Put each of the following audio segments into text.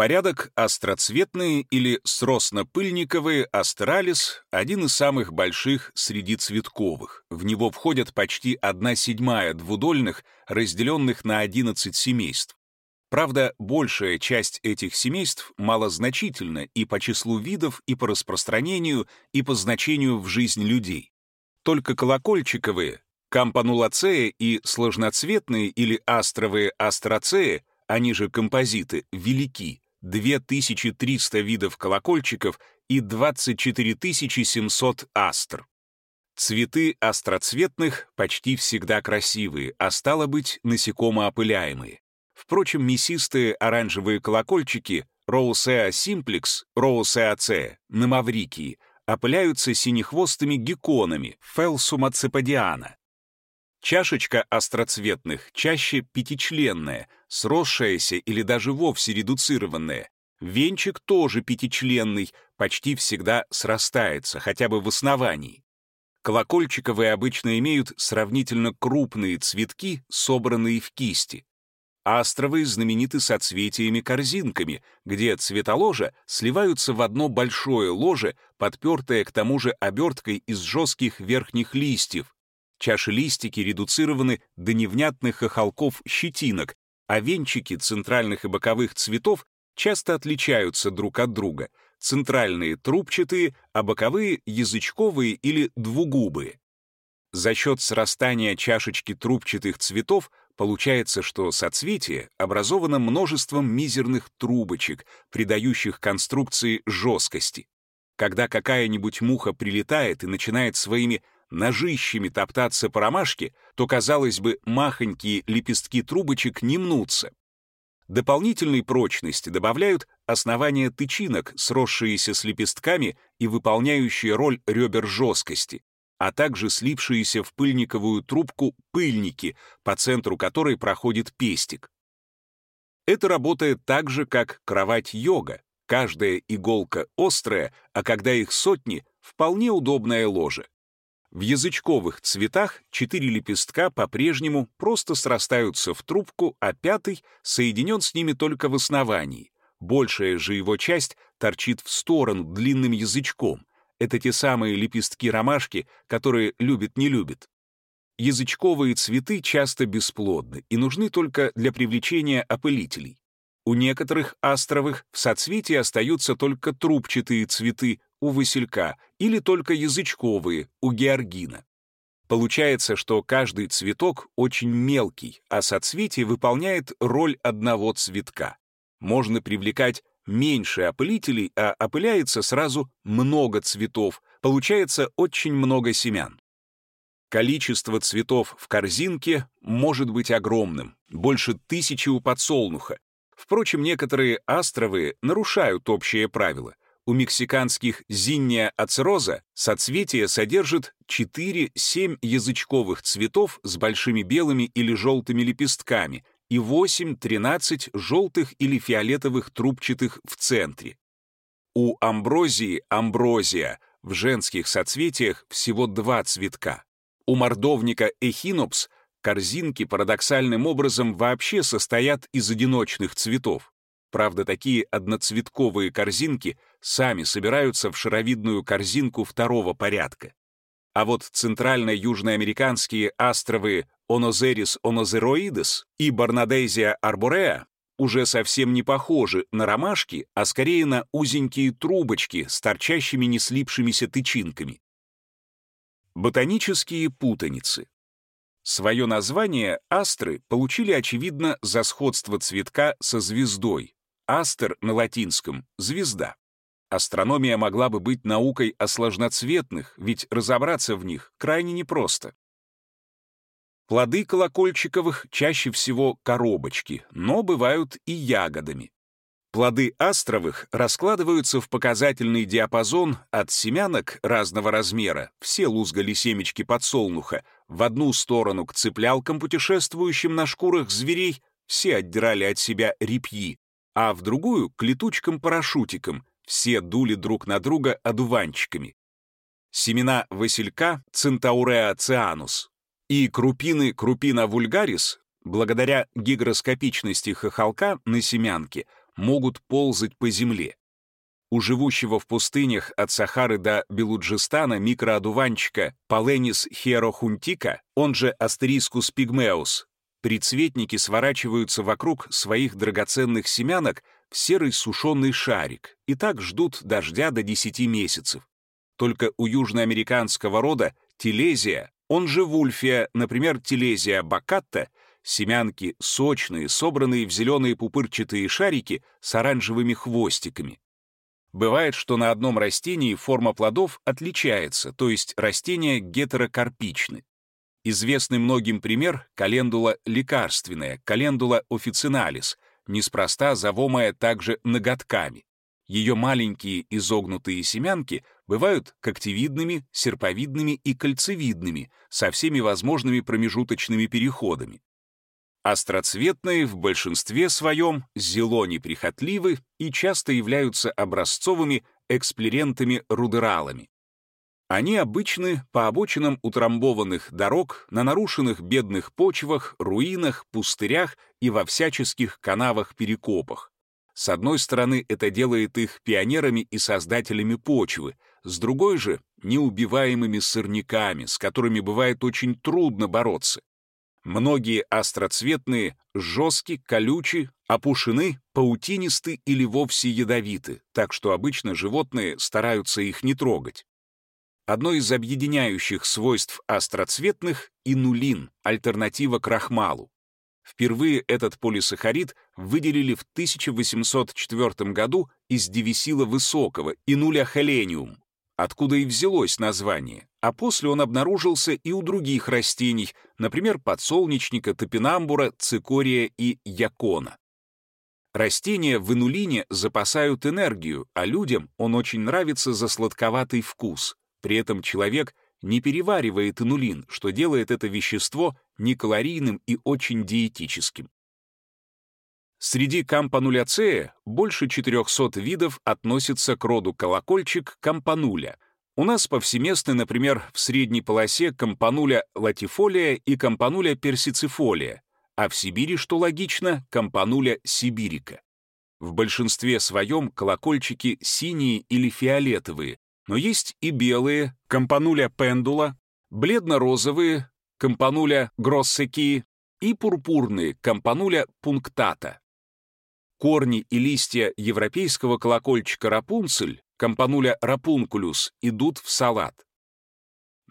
порядок остроцветные или сросно-пыльниковые астралис — один из самых больших среди цветковых. В него входят почти одна седьмая двудольных, разделенных на 11 семейств. Правда, большая часть этих семейств малозначительна и по числу видов, и по распространению, и по значению в жизнь людей. Только колокольчиковые, кампанулацея и сложноцветные или астровые астроцеи, они же композиты, велики, 2300 видов колокольчиков и 24 700 астр. Цветы остроцветных почти всегда красивые, а стало быть, насекомоопыляемые. Впрочем, мясистые оранжевые колокольчики Роусеа симплекс, Роусеацея на Маврикии опыляются синехвостыми гекконами Фелсума цеподиана. Чашечка остроцветных чаще пятичленная, сросшаяся или даже вовсе редуцированная. Венчик тоже пятичленный, почти всегда срастается, хотя бы в основании. Колокольчиковые обычно имеют сравнительно крупные цветки, собранные в кисти. Астровые знамениты соцветиями-корзинками, где цветоложа сливаются в одно большое ложе, подпертое к тому же оберткой из жестких верхних листьев. Чаши-листики редуцированы до невнятных хохолков щетинок, а венчики центральных и боковых цветов часто отличаются друг от друга. Центральные трубчатые, а боковые язычковые или двугубые. За счет срастания чашечки трубчатых цветов Получается, что соцветие образовано множеством мизерных трубочек, придающих конструкции жесткости. Когда какая-нибудь муха прилетает и начинает своими ножищами топтаться по ромашке, то, казалось бы, махонькие лепестки трубочек не мнутся. Дополнительной прочности добавляют основания тычинок, сросшиеся с лепестками и выполняющие роль ребер жесткости а также слипшиеся в пыльниковую трубку пыльники, по центру которой проходит пестик. Это работает так же, как кровать-йога. Каждая иголка острая, а когда их сотни, вполне удобное ложе. В язычковых цветах четыре лепестка по-прежнему просто срастаются в трубку, а пятый соединен с ними только в основании. Большая же его часть торчит в сторону длинным язычком, это те самые лепестки ромашки, которые любит-не любит. Язычковые цветы часто бесплодны и нужны только для привлечения опылителей. У некоторых астровых в соцветии остаются только трубчатые цветы у василька или только язычковые у георгина. Получается, что каждый цветок очень мелкий, а соцветие выполняет роль одного цветка. Можно привлекать меньше опылителей, а опыляется сразу много цветов, получается очень много семян. Количество цветов в корзинке может быть огромным, больше тысячи у подсолнуха. Впрочем, некоторые астровые нарушают общее правило. У мексиканских зинния ацероза соцветие содержит 4-7 язычковых цветов с большими белыми или желтыми лепестками, и 8-13 желтых или фиолетовых трубчатых в центре. У амброзии амброзия в женских соцветиях всего два цветка. У мордовника эхинопс корзинки парадоксальным образом вообще состоят из одиночных цветов. Правда, такие одноцветковые корзинки сами собираются в шаровидную корзинку второго порядка. А вот центрально-южноамериканские астровые Онозерис онозероидес и Барнадезия арбореа уже совсем не похожи на ромашки, а скорее на узенькие трубочки с торчащими не тычинками. Ботанические путаницы. Свое название астры получили, очевидно, за сходство цветка со звездой. Астер на латинском — звезда. Астрономия могла бы быть наукой о сложноцветных, ведь разобраться в них крайне непросто. Плоды колокольчиковых чаще всего коробочки, но бывают и ягодами. Плоды астровых раскладываются в показательный диапазон от семянок разного размера, все лузгали семечки подсолнуха, в одну сторону к цыплялкам, путешествующим на шкурах зверей, все отдирали от себя репьи, а в другую — к летучкам-парашютикам, все дули друг на друга одуванчиками. Семена василька Центауреа цианус и крупины крупина вульгарис, благодаря гигроскопичности хохолка на семянке, могут ползать по земле. У живущего в пустынях от Сахары до Белуджистана микроодуванчика Паленис херохунтика, он же Астерискус пигмеус, прицветники сворачиваются вокруг своих драгоценных семянок в серый сушеный шарик и так ждут дождя до 10 месяцев. Только у южноамериканского рода Телезия, он же вульфия, например, Телезия бакатта, семянки сочные, собранные в зеленые пупырчатые шарики с оранжевыми хвостиками. Бывает, что на одном растении форма плодов отличается, то есть растения гетерокарпичны. Известный многим пример — календула лекарственная, календула официналис, неспроста завомая также ноготками. Ее маленькие изогнутые семянки бывают когтевидными, серповидными и кольцевидными, со всеми возможными промежуточными переходами. Остроцветные в большинстве своем зелони прихотливы и часто являются образцовыми эксплерентами-рудералами. Они обычны по обочинам утрамбованных дорог, на нарушенных бедных почвах, руинах, пустырях и во всяческих канавах-перекопах. С одной стороны, это делает их пионерами и создателями почвы, с другой же — неубиваемыми сорняками, с которыми бывает очень трудно бороться. Многие остроцветные жесткие, колючи, опушены, паутинисты или вовсе ядовиты, так что обычно животные стараются их не трогать. Одно из объединяющих свойств остроцветных — инулин, альтернатива крахмалу. Впервые этот полисахарид выделили в 1804 году из девисила высокого, инуля хелениум, откуда и взялось название, а после он обнаружился и у других растений, например, подсолнечника, топинамбура, цикория и якона. Растения в инулине запасают энергию, а людям он очень нравится за сладковатый вкус. При этом человек не переваривает инулин, что делает это вещество некалорийным и очень диетическим. Среди кампануляцея больше 400 видов относятся к роду колокольчик кампануля. У нас повсеместны, например, в средней полосе кампануля латифолия и кампануля персицифолия, а в Сибири, что логично, кампануля сибирика. В большинстве своем колокольчики синие или фиолетовые, но есть и белые, кампануля пендула, бледно-розовые, кампануля гроссеки и пурпурные, кампануля пунктата. Корни и листья европейского колокольчика рапунцель, компануля рапункулюс, идут в салат.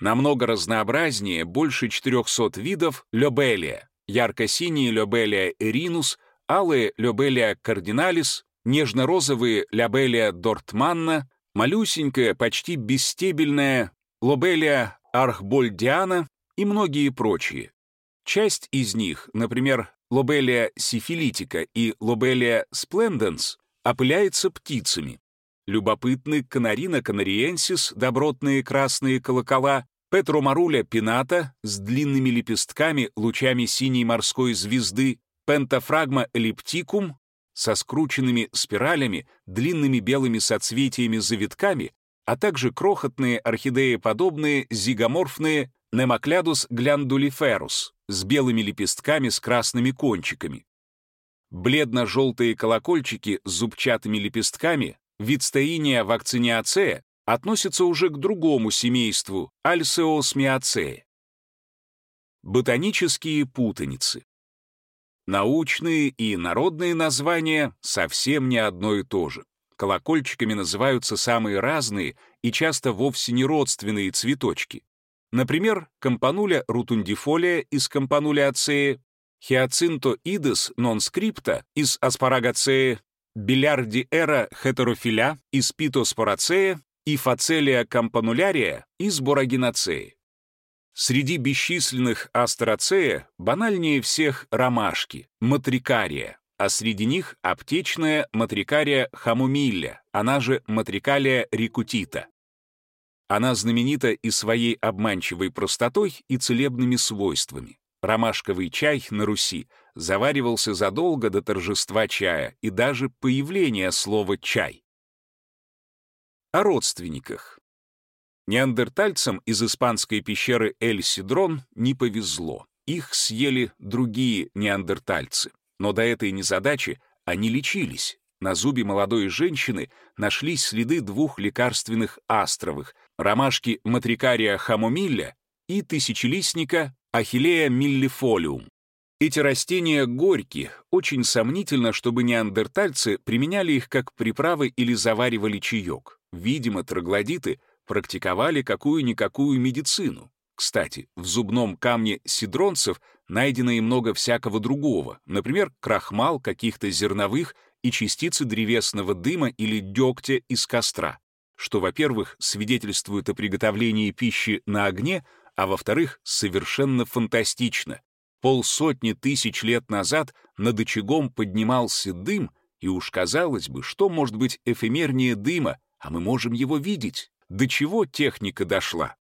Намного разнообразнее, больше 400 видов лёбелия, ярко-синие лёбелия эринус, алые лёбелия кардиналис, нежно-розовые лёбелия дортманна, малюсенькая, почти бесстебельная лобелия архбольдиана и многие прочие. Часть из них, например, Лобелия сифилитика и Лобелия спленденс опыляется птицами. Любопытны канарина канариенсис, добротные красные колокола, Петромаруля пината с длинными лепестками, лучами синей морской звезды, Пентафрагма эллиптикум со скрученными спиралями, длинными белыми соцветиями-завитками, а также крохотные орхидеи-подобные зигоморфные Немоклядус гляндулиферус с белыми лепестками с красными кончиками. Бледно-желтые колокольчики с зубчатыми лепестками, вид стеиния вакциниацея, относятся уже к другому семейству — альсеосмиацея. Ботанические путаницы. Научные и народные названия совсем не одно и то же. Колокольчиками называются самые разные и часто вовсе не родственные цветочки. Например, компануля рутундифолия из компануля ацеи, хиацинто идес нон скрипта из аспарагацеи, билярдиэра хетерофиля из питоспорацея и фацелия кампанулярия из борагинацеи. Среди бесчисленных астероцея банальнее всех ромашки, матрикария, а среди них аптечная матрикария хамумилля, она же матрикалия рикутита. Она знаменита и своей обманчивой простотой и целебными свойствами. Ромашковый чай на Руси заваривался задолго до торжества чая и даже появления слова «чай». О родственниках. Неандертальцам из испанской пещеры Эль-Сидрон не повезло. Их съели другие неандертальцы. Но до этой незадачи они лечились. на зубе молодой женщины нашлись следы двух лекарственных астровых — ромашки матрикария хамомилля и тысячелистника ахиллея миллифолиум. Эти растения горькие, очень сомнительно, чтобы неандертальцы применяли их как приправы или заваривали чаек. Видимо, троглодиты практиковали какую-никакую медицину. Кстати, в зубном камне сидронцев найдено и много всякого другого, например, крахмал каких-то зерновых и частицы древесного дыма или дегтя из костра, что, во-первых, свидетельствует о приготовлении пищи на огне, а во-вторых, совершенно фантастично полсотни тысяч лет назад над очагом поднимался дым, и уж казалось бы, что может быть эфемернее дыма, а мы можем его видеть. До чего техника дошла?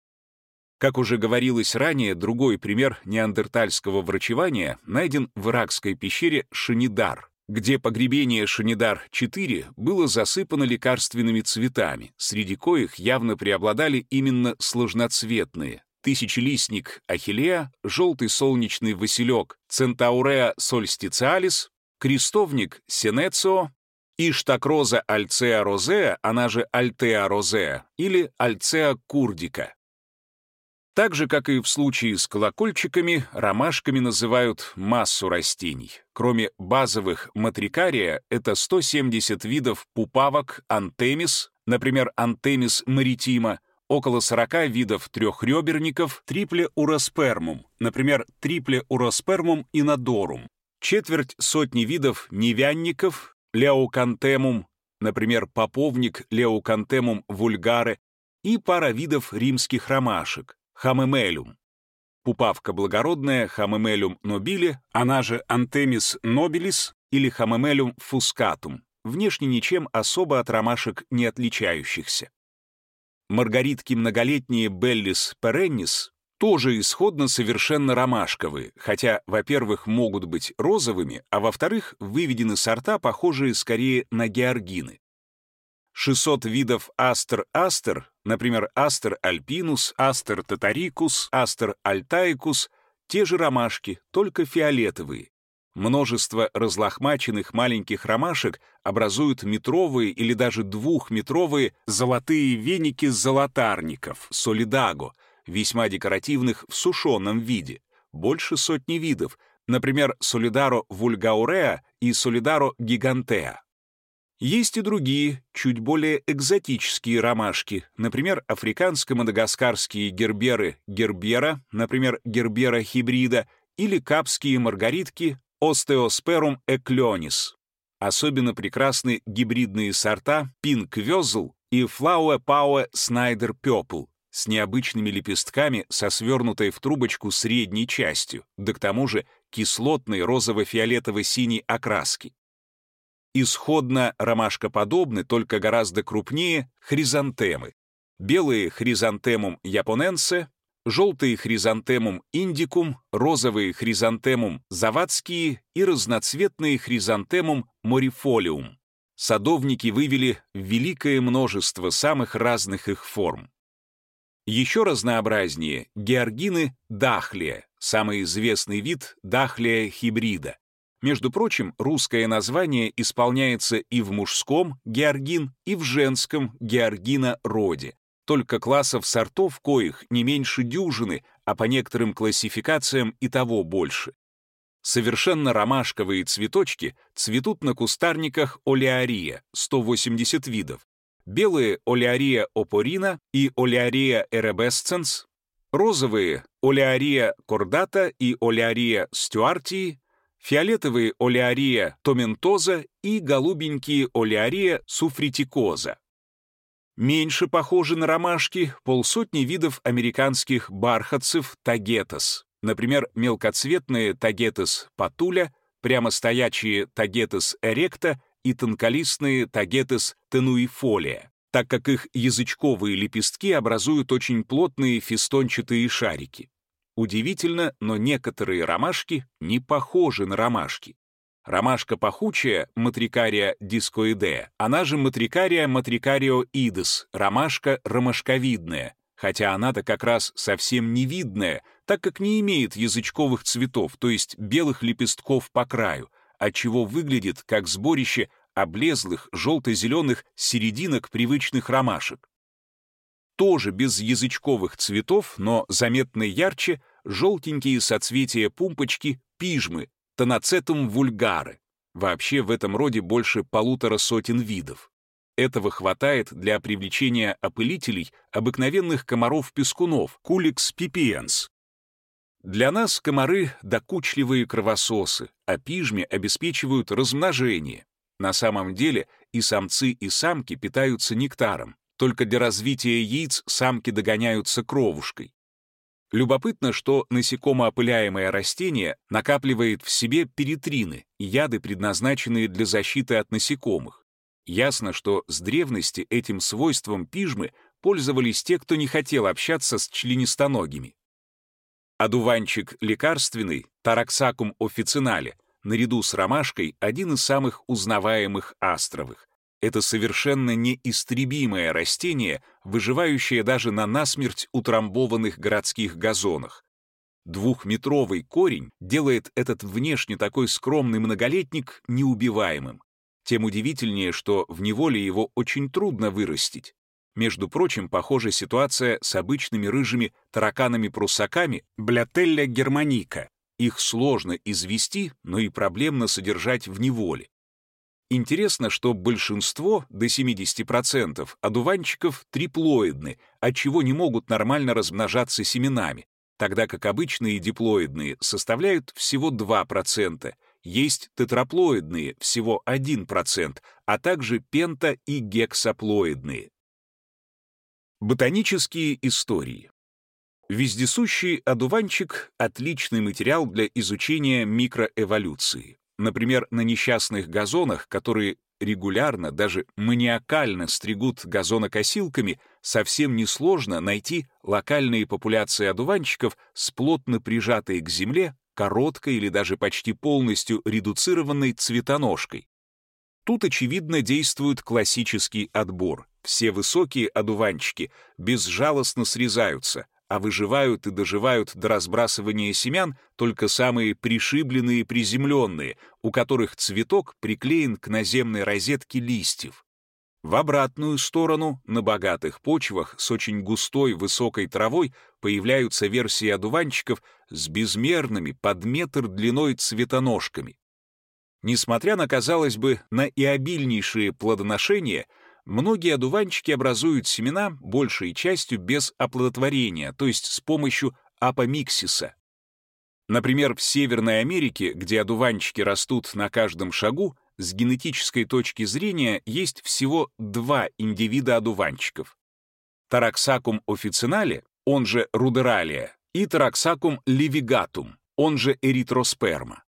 Как уже говорилось ранее, другой пример неандертальского врачевания найден в иракской пещере Шанидар, где погребение Шанидар-4 было засыпано лекарственными цветами, среди коих явно преобладали именно сложноцветные, тысячелистник Ахиллея, желтый солнечный василек Центауреа сольстициалис, крестовник Сенецио, Иштакроза альцеа розеа, она же альтеа розеа, или альцеа курдика. Так же, как и в случае с колокольчиками, ромашками называют массу растений. Кроме базовых матрикария, это 170 видов пупавок антемис, например, антемис маритима, около 40 видов трехреберников триплеуроспермум, например, триплеуроспермум инодорум, четверть сотни видов нивяников Leucanthemum, например, поповник Leucanthemum vulgare, и пара видов римских ромашек Chamaemelum. Пупавка благородная Chamaemelum nobile, она же Anthemis nobilis или Chamaemelum fuscatum, внешне ничем особо от ромашек не отличающихся. Маргаритки многолетние Bellis perennis тоже исходно совершенно ромашковые, хотя, во-первых, могут быть розовыми, а во-вторых, выведены сорта, похожие скорее на георгины. 600 видов астер-астер, например, астер альпинус, астер татарикус, астер альтаикус, те же ромашки, только фиолетовые. Множество разлохмаченных маленьких ромашек образуют метровые или даже двухметровые золотые веники золотарников, солидаго, весьма декоративных в сушеном виде, больше сотни видов, например, солидаро вульгауреа и солидаро гигантеа. Есть и другие, чуть более экзотические ромашки, например, африканско-мадагаскарские герберы гербера, например, гербера хибрида, или капские маргаритки Остеосперум эклёнис. Особенно прекрасны гибридные сорта Вёзл и Flower Power Snyder Purple с необычными лепестками со свернутой в трубочку средней частью, да к тому же кислотной розово-фиолетово-синей окраски. Исходно ромашкоподобны, только гораздо крупнее, хризантемы. Белые хризантемум японенсе, желтый хризантемум индикум, розовый хризантемум завадские и разноцветный хризантемум морифолиум. Садовники вывели великое множество самых разных их форм. Еще разнообразнее георгины дахлия, самый известный вид дахлия хибрида. Между прочим, русское название исполняется и в мужском георгин, и в женском георгина роде только классов сортов коих не меньше дюжины, а по некоторым классификациям и того больше. Совершенно ромашковые цветочки цветут на кустарниках олеария, 180 видов, белые олеария опорина и олеария эребесценс, розовые олеария кордата и олеария стюартии, фиолетовые олеария томентоза и голубенькие олеария суфритикоза. Меньше похожи на ромашки полсотни видов американских бархатцев тагетос, например, мелкоцветные тагетос патуля, прямостоячие тагетос эректа и тонколистные тагетос тенуифолия, так как их язычковые лепестки образуют очень плотные фистончатые шарики. Удивительно, но некоторые ромашки не похожи на ромашки. Ромашка пахучая, матрикария дискоидея, она же матрикария матрикариоидес, ромашка ромашковидная, хотя она-то как раз совсем не видная, так как не имеет язычковых цветов, то есть белых лепестков по краю, отчего выглядит как сборище облезлых, желто-зеленых серединок привычных ромашек. Тоже без язычковых цветов, но заметно ярче, желтенькие соцветия пумпочки пижмы, тоноцетум вульгары. Вообще в этом роде больше полутора сотен видов. Этого хватает для привлечения опылителей обыкновенных комаров-пескунов, куликс пипиенс. Для нас комары — докучливые кровососы, а пижми обеспечивают размножение. На самом деле и самцы, и самки питаются нектаром. Только для развития яиц самки догоняются кровушкой. Любопытно, что насекомоопыляемое растение накапливает в себе перитрины, яды, предназначенные для защиты от насекомых. Ясно, что с древности этим свойством пижмы пользовались те, кто не хотел общаться с членистоногими. Одуванчик лекарственный, Тараксакум официнале, наряду с ромашкой, один из самых узнаваемых астровых. Это совершенно неистребимое растение, выживающее даже на насмерть утрамбованных городских газонах. Двухметровый корень делает этот внешне такой скромный многолетник неубиваемым. Тем удивительнее, что в неволе его очень трудно вырастить. Между прочим, похожа ситуация с обычными рыжими тараканами-прусаками Блятелля германика. Их сложно извести, но и проблемно содержать в неволе. Интересно, что большинство, до 70%, одуванчиков триплоидны, отчего не могут нормально размножаться семенами, тогда как обычные диплоидные составляют всего 2%, есть тетраплоидные, всего 1%, а также пента- и гексаплоидные. Ботанические истории. Вездесущий одуванчик — отличный материал для изучения микроэволюции. Например, на несчастных газонах, которые регулярно, даже маниакально стригут газонокосилками, совсем несложно найти локальные популяции одуванчиков с плотно прижатой к земле короткой или даже почти полностью редуцированной цветоножкой. Тут, очевидно, действует классический отбор. Все высокие одуванчики безжалостно срезаются, а выживают и доживают до разбрасывания семян только самые пришибленные и приземленные, у которых цветок приклеен к наземной розетке листьев. В обратную сторону, на богатых почвах с очень густой высокой травой, появляются версии одуванчиков с безмерными под метр длиной цветоножками. Несмотря на, казалось бы, на и обильнейшие плодоношения, многие одуванчики образуют семена большей частью без оплодотворения, то есть с помощью апомиксиса. Например, в Северной Америке, где одуванчики растут на каждом шагу, с генетической точки зрения есть всего два индивида одуванчиков. Тараксакум официнале, он же рудералия, и Тараксакум левигатум, он же эритросперма.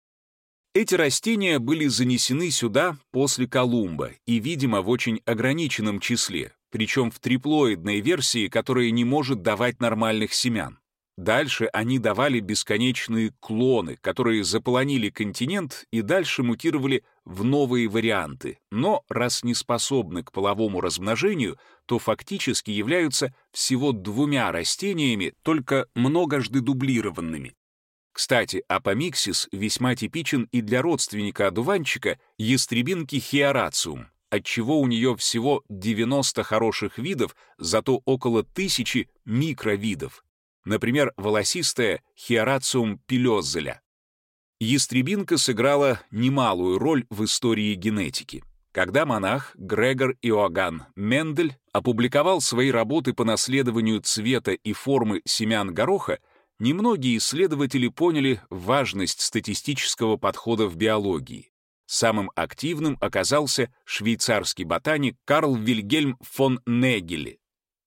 Эти растения были занесены сюда после Колумба и, видимо, в очень ограниченном числе, причем в триплоидной версии, которая не может давать нормальных семян. Дальше они давали бесконечные клоны, которые заполонили континент и дальше мутировали в новые варианты, но раз не способны к половому размножению, то фактически являются всего двумя растениями, только многожды дублированными. Кстати, апомиксис весьма типичен и для родственника одуванчика ястребинки хиорациум, отчего у нее всего 90 хороших видов, зато около тысячи микровидов. Например, волосистая хиорациум пилезеля. Ястребинка сыграла немалую роль в истории генетики. Когда монах Грегор Иоганн Мендель опубликовал свои работы по наследованию цвета и формы семян гороха, немногие исследователи поняли важность статистического подхода в биологии. Самым активным оказался швейцарский ботаник Карл Вильгельм фон Негеле.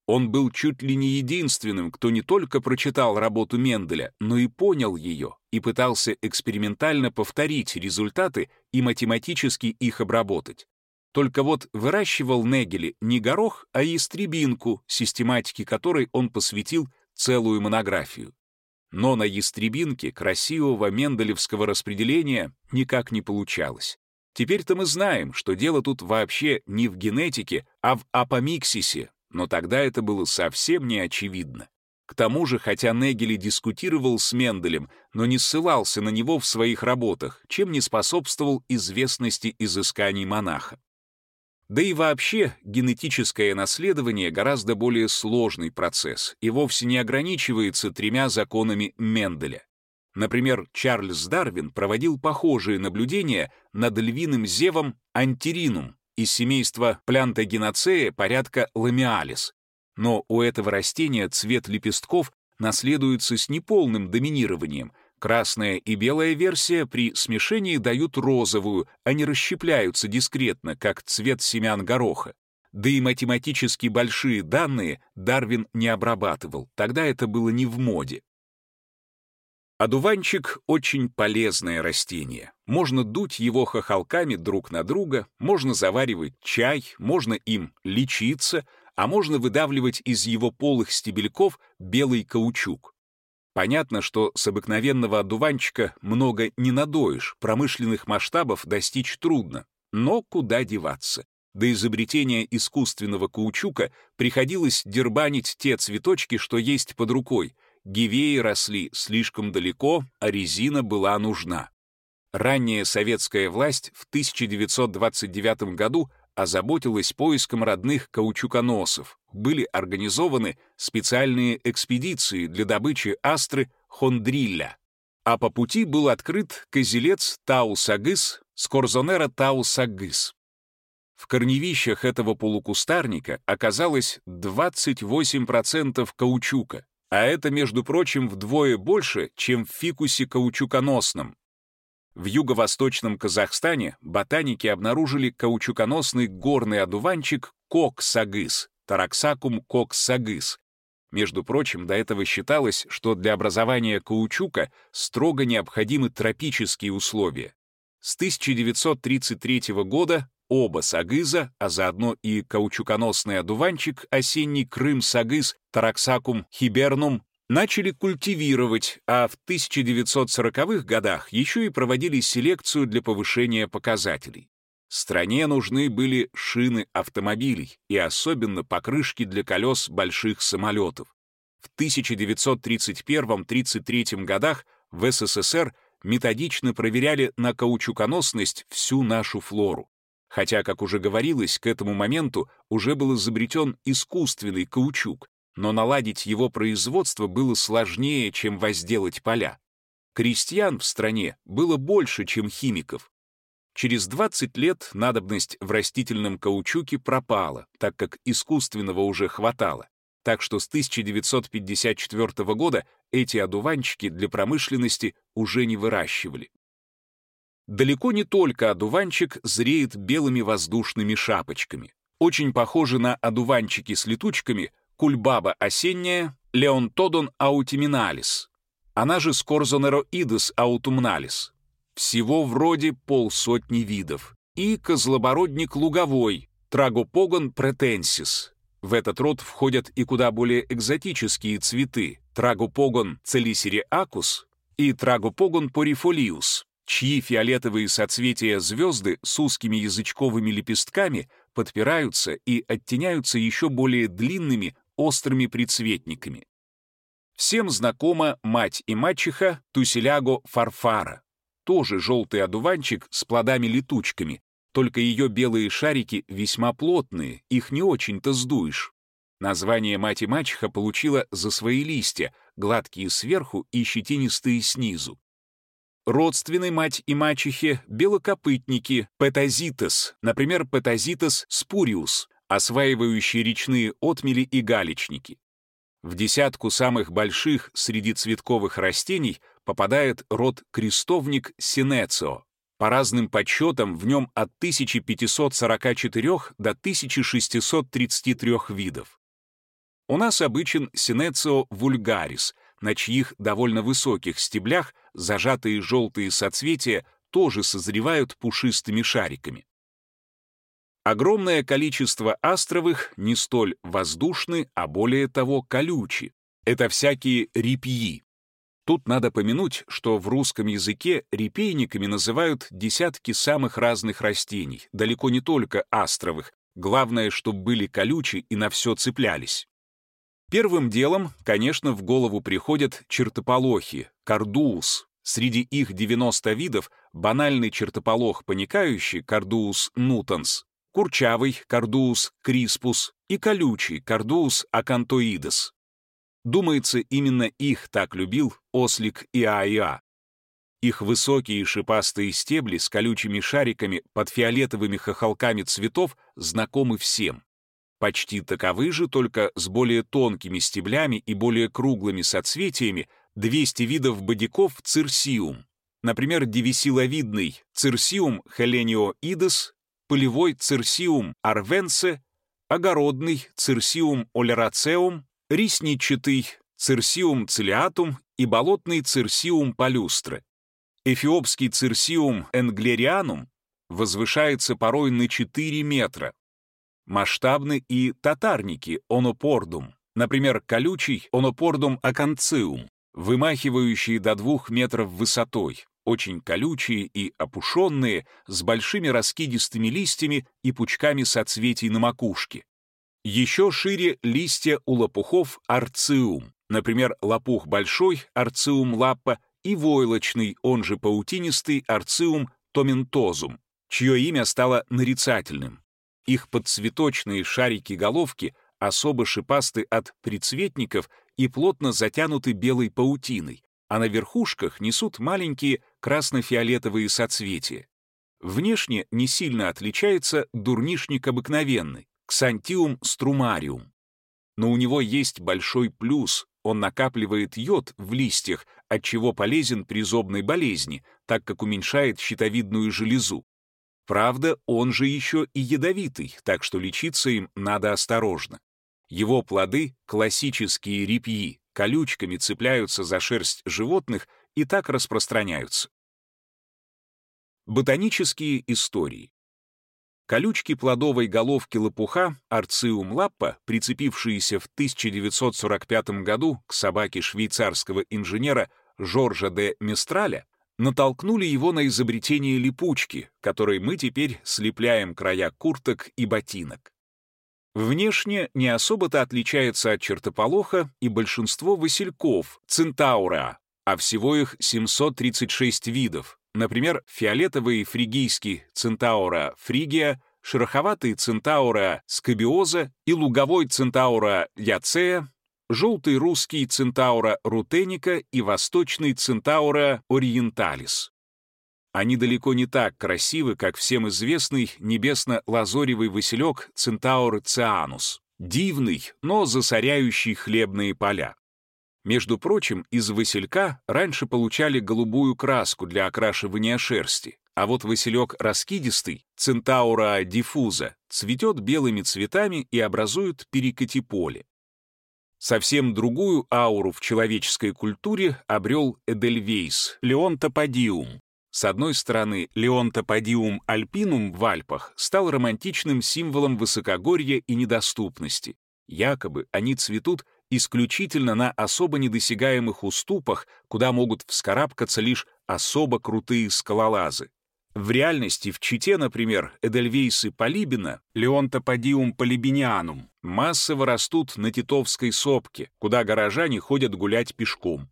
Он был чуть ли не единственным, кто не только прочитал работу Менделя, но и понял ее и пытался экспериментально повторить результаты и математически их обработать. Только вот выращивал Негели не горох, а ястребинку, систематике которой он посвятил целую монографию. Но на ястребинке красивого менделевского распределения никак не получалось. Теперь-то мы знаем, что дело тут вообще не в генетике, а в апомиксисе, но тогда это было совсем не очевидно. К тому же, хотя Негели дискутировал с Менделем, но не ссылался на него в своих работах, чем не способствовал известности изысканий монаха. Да и вообще генетическое наследование гораздо более сложный процесс и вовсе не ограничивается тремя законами Менделя. Например, Чарльз Дарвин проводил похожие наблюдения над львиным зевом антиринум из семейства плантагенацея порядка ламиалис. Но у этого растения цвет лепестков наследуется с неполным доминированием. Красная и белая версия при смешении дают розовую, они расщепляются дискретно, как цвет семян гороха. Да и математически большие данные Дарвин не обрабатывал, тогда это было не в моде. Одуванчик — очень полезное растение. Можно дуть его хохолками друг на друга, можно заваривать чай, можно им лечиться, а можно выдавливать из его полых стебельков белый каучук. Понятно, что с обыкновенного одуванчика много не надоишь, промышленных масштабов достичь трудно. Но куда деваться? До изобретения искусственного каучука приходилось дербанить те цветочки, что есть под рукой — Гивеи росли слишком далеко, а резина была нужна. Ранняя советская власть в 1929 году озаботилась поиском родных каучуконосов. Были организованы специальные экспедиции для добычи астры хондрилля. А по пути был открыт козелец Таусагыс, Скорзонера Таусагыс. В корневищах этого полукустарника оказалось 28% каучука, а это, между прочим, вдвое больше, чем в фикусе каучуконосном. В юго-восточном Казахстане ботаники обнаружили каучуконосный горный одуванчик коксагыс, тараксакум коксагыс. Между прочим, до этого считалось, что для образования каучука строго необходимы тропические условия. С 1933 года Оба сагыза, а заодно и каучуконосный одуванчик осенний Крым-сагыз Тараксакум хибернум начали культивировать, а в 1940-х годах еще и проводили селекцию для повышения показателей. Стране нужны были шины автомобилей и особенно покрышки для колес больших самолетов. В 1931-33 годах в СССР методично проверяли на каучуконосность всю нашу флору. Хотя, как уже говорилось, к этому моменту уже был изобретен искусственный каучук, но наладить его производство было сложнее, чем возделать поля. Крестьян в стране было больше, чем химиков. Через 20 лет надобность в растительном каучуке пропала, так как искусственного уже хватало. Так что с 1954 года эти одуванчики для промышленности уже не выращивали. Далеко не только одуванчик зреет белыми воздушными шапочками. Очень похожи на одуванчики с летучками кульбаба осенняя, Leontodon autumnalis, она же Scorzoneroides autumnalis. Всего вроде полсотни видов. И козлобородник луговой, Tragopogon pratensis. В этот род входят и куда более экзотические цветы, Tragopogon coelesyriacus и Tragopogon porrifolius чьи фиолетовые соцветия звезды с узкими язычковыми лепестками подпираются и оттеняются еще более длинными острыми прицветниками. Всем знакома мать и мачеха Тусиляго фарфара, тоже желтый одуванчик с плодами-летучками, только ее белые шарики весьма плотные, их не очень-то сдуешь. Название мать и мачеха получила за свои листья, гладкие сверху и щетинистые снизу. Родственной мать и мачехе — белокопытники, петазитес, например, петазитес спуриус, осваивающие речные отмели и галечники. В десятку самых больших среди цветковых растений попадает род крестовник синецио. По разным подсчетам в нем от 1544 до 1633 видов. У нас обычен синецио вульгарис — на чьих довольно высоких стеблях зажатые желтые соцветия тоже созревают пушистыми шариками. Огромное количество астровых не столь воздушны, а более того колючи. Это всякие репьи. Тут надо помянуть, что в русском языке репейниками называют десятки самых разных растений, далеко не только астровых, главное, чтобы были колючи и на все цеплялись. Первым делом, конечно, в голову приходят чертополохи, кардуус. Среди их 90 видов банальный чертополох паникающий, кардуус нутанс, курчавый Кардуус криспус и колючий Кардуус акантоидес. Думается, именно их так любил ослик Иаиа. Их высокие шипастые стебли с колючими шариками под фиолетовыми хохолками цветов знакомы всем. Почти таковы же, только с более тонкими стеблями и более круглыми соцветиями 200 видов бодиков цирсиум. Например, девисиловидный цирсиум хелениоидес, полевой цирсиум арвенсе, огородный цирсиум олерацеум, ресничатый цирсиум цилиатум и болотный цирсиум палюстре. Эфиопский цирсиум энглерианум возвышается порой на 4 метра, Масштабны и татарники онопордум, например, колючий онопордум аканциум, вымахивающие до двух метров высотой, очень колючие и опушенные, с большими раскидистыми листьями и пучками соцветий на макушке. Еще шире листья у лопухов арциум, например, лопух большой, арциум лаппа, и войлочный, он же паутинистый, арциум томентозум, чье имя стало нарицательным. Их подцветочные шарики-головки особо шипасты от прицветников и плотно затянуты белой паутиной, а на верхушках несут маленькие красно-фиолетовые соцветия. Внешне не сильно отличается дурнишник обыкновенный, ксантиум струмариум. Но у него есть большой плюс, он накапливает йод в листьях, отчего полезен при зобной болезни, так как уменьшает щитовидную железу. Правда, он же еще и ядовитый, так что лечиться им надо осторожно. Его плоды, классические репьи, колючками цепляются за шерсть животных и так распространяются. Ботанические истории. Колючки плодовой головки лопуха Арциум лаппа, прицепившиеся в 1945 году к собаке швейцарского инженера Жоржа де Мистраля, натолкнули его на изобретение липучки, которой мы теперь слепляем края курток и ботинок. Внешне не особо-то отличается от чертополоха и большинство васильков, центаура, а всего их 736 видов, например, фиолетовый фригийский центаура фригия, шероховатый центаура скобиоза и луговой центаура яцея, желтый русский центаура рутеника и восточный центаура ориенталис. Они далеко не так красивы, как всем известный небесно-лазоревый василек центаур цианус, дивный, но засоряющий хлебные поля. Между прочим, из василька раньше получали голубую краску для окрашивания шерсти, а вот василек раскидистый, центаура диффуза, цветет белыми цветами и образует перикотиполе. Совсем другую ауру в человеческой культуре обрел Эдельвейс, Леонтоподиум. С одной стороны, Леонтоподиум альпинум в Альпах стал романтичным символом высокогорья и недоступности. Якобы они цветут исключительно на особо недосягаемых уступах, куда могут вскарабкаться лишь особо крутые скалолазы. В реальности в Чите, например, Эдельвейсы полибина, Леонтоподиум полибинианум, массово растут на Титовской сопке, куда горожане ходят гулять пешком.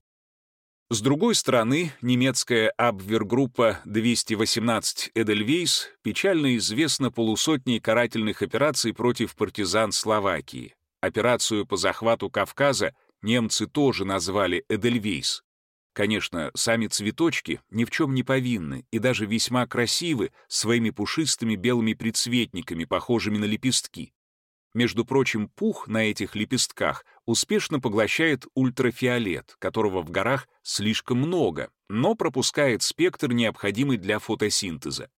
С другой стороны, немецкая Абвергруппа 218 Эдельвейс печально известна полусотней карательных операций против партизан Словакии. Операцию по захвату Кавказа немцы тоже назвали Эдельвейс. Конечно, сами цветочки ни в чем не повинны и даже весьма красивы своими пушистыми белыми прицветниками, похожими на лепестки. Между прочим, пух на этих лепестках успешно поглощает ультрафиолет, которого в горах слишком много, но пропускает спектр, необходимый для фотосинтеза.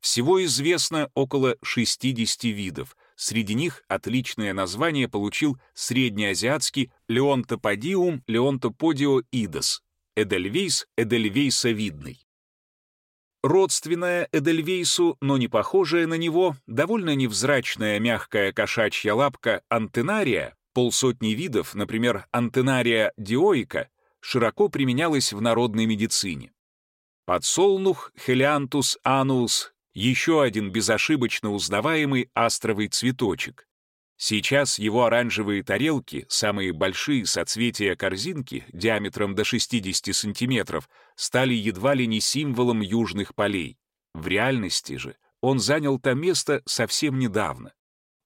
Всего известно около 60 видов. Среди них отличное название получил среднеазиатский леонтоподиум леонтоподиоидес, Эдельвейс эдельвейсовидный. Родственная Эдельвейсу, но не похожая на него, довольно невзрачная мягкая кошачья лапка антенария, полсотни видов, например, антенария диоика, широко применялась в народной медицине. Подсолнух Хелиантус анус — еще один безошибочно узнаваемый астровый цветочек. Сейчас его оранжевые тарелки, самые большие соцветия корзинки, диаметром до 60 сантиметров, стали едва ли не символом южных полей. В реальности же он занял там место совсем недавно.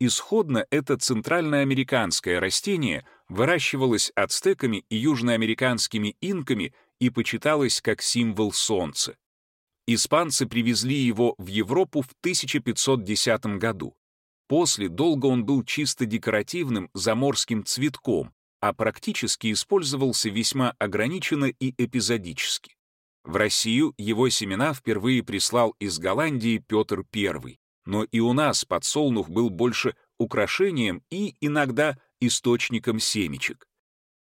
Исходно это центральноамериканское растение выращивалось ацтеками и южноамериканскими инками и почиталось как символ солнца. Испанцы привезли его в Европу в 1510 году. После долго он был чисто декоративным заморским цветком, а практически использовался весьма ограниченно и эпизодически. В Россию его семена впервые прислал из Голландии Петр I, но и у нас подсолнух был больше украшением и иногда источником семечек.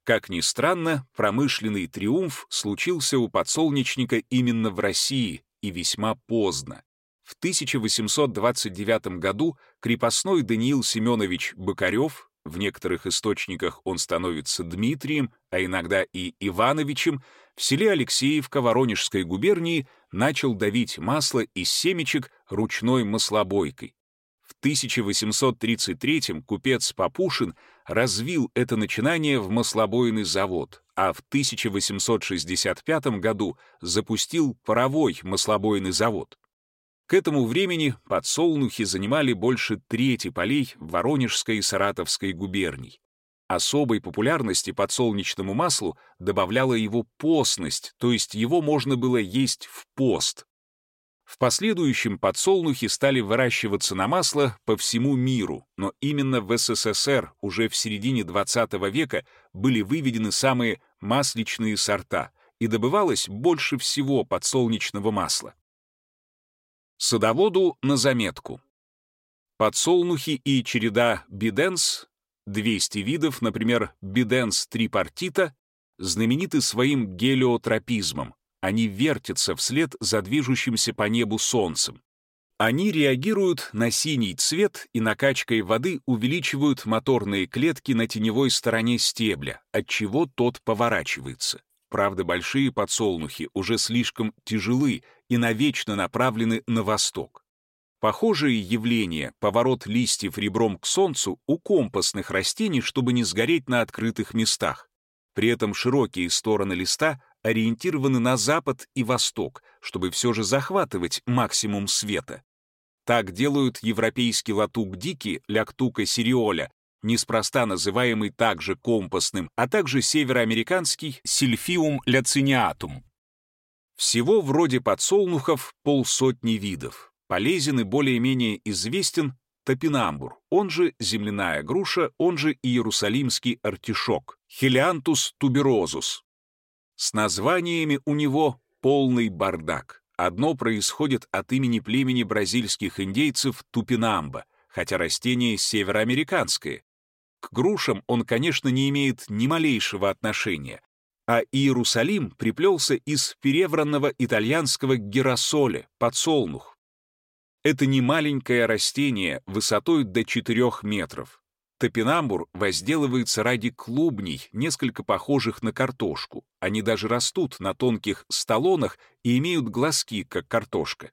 Как ни странно, промышленный триумф случился у подсолнечника именно в России и весьма поздно. В 1829 году крепостной Даниил Семенович Бокарев, в некоторых источниках он становится Дмитрием, а иногда и Ивановичем, в селе Алексеевка Воронежской губернии начал давить масло из семечек ручной маслобойкой. В 1833 купец Папушин развил это начинание в маслобойный завод, а в 1865 году запустил паровой маслобойный завод. К этому времени подсолнухи занимали больше трети полей Воронежской и Саратовской губерний. Особой популярности подсолнечному маслу добавляла его постность, то есть его можно было есть в пост. В последующем подсолнухи стали выращиваться на масло по всему миру, но именно в СССР уже в середине 20 века были выведены самые масличные сорта, и добывалось больше всего подсолнечного масла. Садоводу на заметку. Подсолнухи и череда биденс, 200 видов, например, биденс трипартита, знамениты своим гелиотропизмом, они вертятся вслед за движущимся по небу солнцем. Они реагируют на синий цвет и накачкой воды увеличивают моторные клетки на теневой стороне стебля, отчего тот поворачивается. Правда, большие подсолнухи уже слишком тяжелы и навечно направлены на восток. Похожие явления, поворот листьев ребром к солнцу, у компостных растений, чтобы не сгореть на открытых местах. При этом широкие стороны листа ориентированы на запад и восток, чтобы все же захватывать максимум света. Так делают европейский латук дики, ляктука сириоля, неспроста называемый также компостным, а также североамериканский сильфиум ляциниатум. Всего вроде подсолнухов полсотни видов. Полезен и более-менее известен топинамбур, он же земляная груша, он же иерусалимский артишок, хелиантус туберозус, с названиями у него полный бардак. Одно происходит от имени племени бразильских индейцев Тупинамба, хотя растение североамериканское. К грушам он, конечно, не имеет ни малейшего отношения, а Иерусалим приплелся из перевранного итальянского герасоле, подсолнух. Это не маленькое растение высотой до 4 метров. Топинамбур возделывается ради клубней, несколько похожих на картошку. Они даже растут на тонких столонах и имеют глазки, как картошка.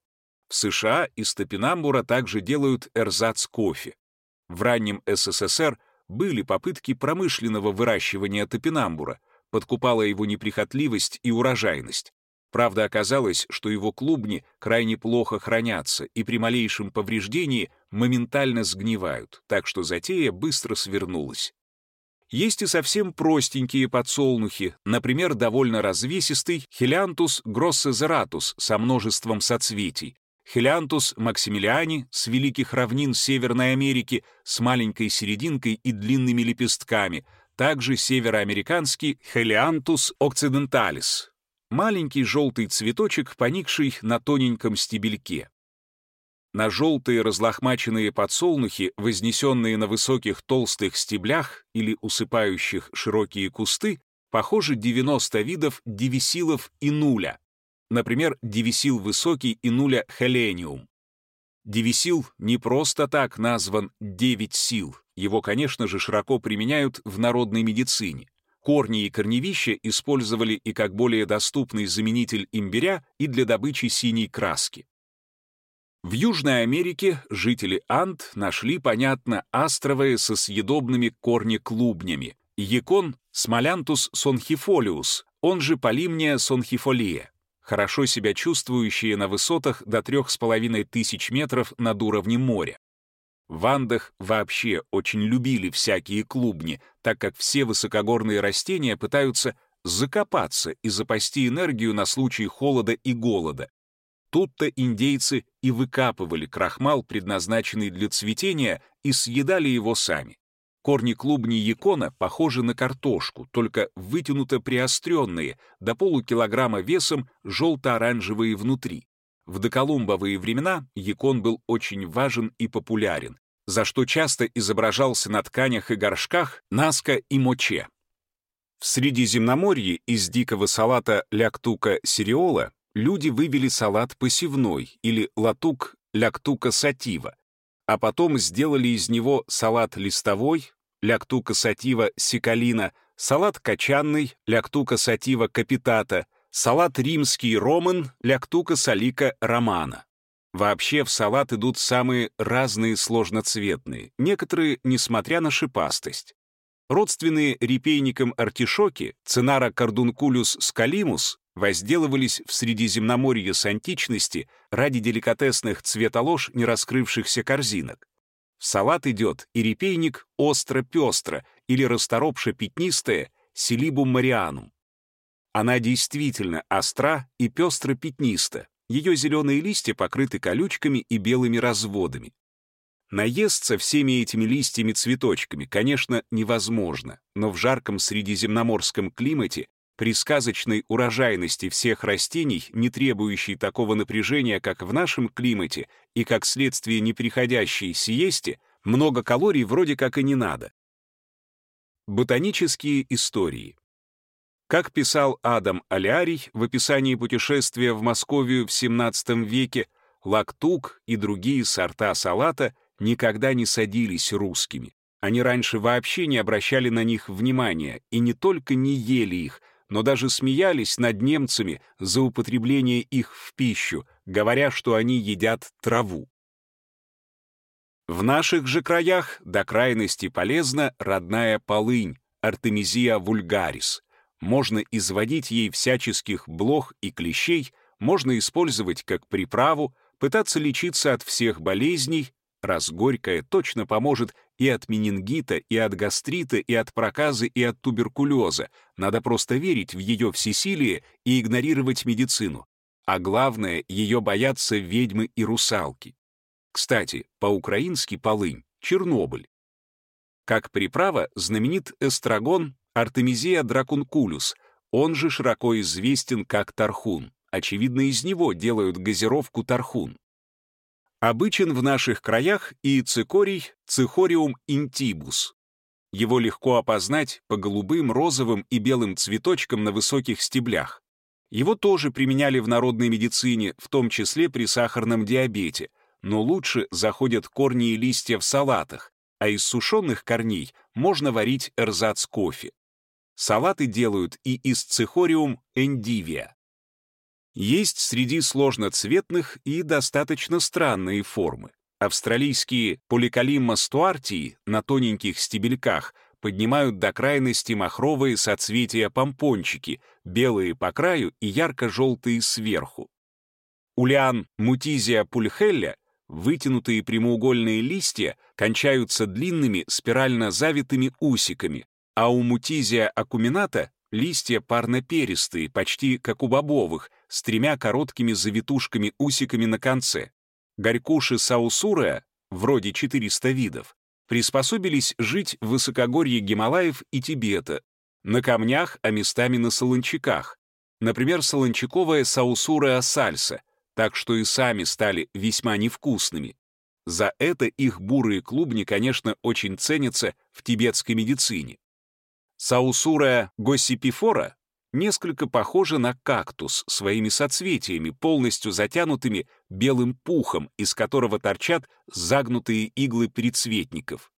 В США из топинамбура также делают эрзац кофе. В раннем СССР были попытки промышленного выращивания топинамбура, подкупала его неприхотливость и урожайность. Правда, оказалось, что его клубни крайне плохо хранятся и при малейшем повреждении моментально сгнивают, так что затея быстро свернулась. Есть и совсем простенькие подсолнухи, например, довольно развесистый Хелиантус гроссезератус со множеством соцветий, Хелиантус максимилиани с великих равнин Северной Америки с маленькой серединкой и длинными лепестками, также североамериканский Хелиантус окциденталис, маленький желтый цветочек, поникший на тоненьком стебельке. На желтые разлохмаченные подсолнухи, вознесенные на высоких толстых стеблях или усыпающих широкие кусты, похожи 90 видов девисилов и нуля. Например, девисил высокий и нуля хелениум. Девисил не просто так назван «девять сил». Его, конечно же, широко применяют в народной медицине. Корни и корневища использовали и как более доступный заменитель имбиря, и для добычи синей краски. В Южной Америке жители Анд нашли, понятно, астровые со съедобными корнеклубнями, якон смолянтус сонхифолиус, он же полимния сонхифолия. хорошо себя чувствующие на высотах до 3500 метров над уровнем моря. В Андах вообще очень любили всякие клубни, так как все высокогорные растения пытаются закопаться и запасти энергию на случай холода и голода. Тут-то индейцы и выкапывали крахмал, предназначенный для цветения, и съедали его сами. Корни клубни якона похожи на картошку, только вытянуто приостренные, до полукилограмма весом, желто-оранжевые внутри. В доколумбовые времена якон был очень важен и популярен, за что часто изображался на тканях и горшках наска и моче. В Средиземноморье из дикого салата ляктука сириола люди вывели салат посевной или латук ляктука сатива, а потом сделали из него салат листовой, ляктука сатива сикалина, салат качанный, ляктука сатива капитата, салат римский роман, ляктука салика романа. Вообще в салат идут самые разные сложноцветные, некоторые несмотря на шипастость. Родственные репейникам артишоки, цинара кардункулюс скалимус, возделывались в Средиземноморье с античности ради деликатесных цветолож нераскрывшихся корзинок. В салат идет и репейник остро-пестро или расторопше-пятнистая селибум марианум. Она действительно остра и пестро-пятниста. Ее зеленые листья покрыты колючками и белыми разводами. Наесться всеми этими листьями-цветочками, конечно, невозможно, но в жарком средиземноморском климате при сказочной урожайности всех растений, не требующей такого напряжения, как в нашем климате, и как следствие неприходящей сиесте, много калорий вроде как и не надо. Ботанические истории. Как писал Адам Алярий в описании путешествия в Московию в XVII веке, лактук и другие сорта салата — никогда не садились русскими. Они раньше вообще не обращали на них внимания и не только не ели их, но даже смеялись над немцами за употребление их в пищу, говоря, что они едят траву. В наших же краях до крайности полезна родная полынь, артемизия вульгарис. Можно изводить ей всяческих блох и клещей, можно использовать как приправу, пытаться лечиться от всех болезней, раз горькое точно поможет и от менингита, и от гастрита, и от проказы, и от туберкулеза. Надо просто верить в ее всесилие и игнорировать медицину. А главное, ее боятся ведьмы и русалки. Кстати, по-украински полынь — Чернобыль. Как приправа знаменит эстрагон Артемизия дракункулюс, он же широко известен как тархун. Очевидно, из него делают газировку тархун. Обычен в наших краях и цикорий цихориум интибус. Его легко опознать по голубым, розовым и белым цветочкам на высоких стеблях. Его тоже применяли в народной медицине, в том числе при сахарном диабете, но лучше заходят корни и листья в салатах, а из сушеных корней можно варить эрзац кофе. Салаты делают и из цихориум эндивия. Есть среди сложноцветных и достаточно странные формы. Австралийские поликалимма стуартии на тоненьких стебельках поднимают до крайности махровые соцветия помпончики, белые по краю и ярко-желтые сверху. У лиан мутизия пульхелля вытянутые прямоугольные листья кончаются длинными спирально завитыми усиками, а у мутизия акумината листья парноперистые, почти как у бобовых, с тремя короткими завитушками-усиками на конце. Горькуши саусуреа, вроде 400 видов, приспособились жить в высокогорье Гималаев и Тибета, на камнях, а местами на солончаках. Например, солончаковая саусуреа сальса, так что и сами стали весьма невкусными. За это их бурые клубни, конечно, очень ценятся в тибетской медицине. Саусура госсипифора несколько похожа на кактус своими соцветиями, полностью затянутыми белым пухом, из которого торчат загнутые иглы перецветников.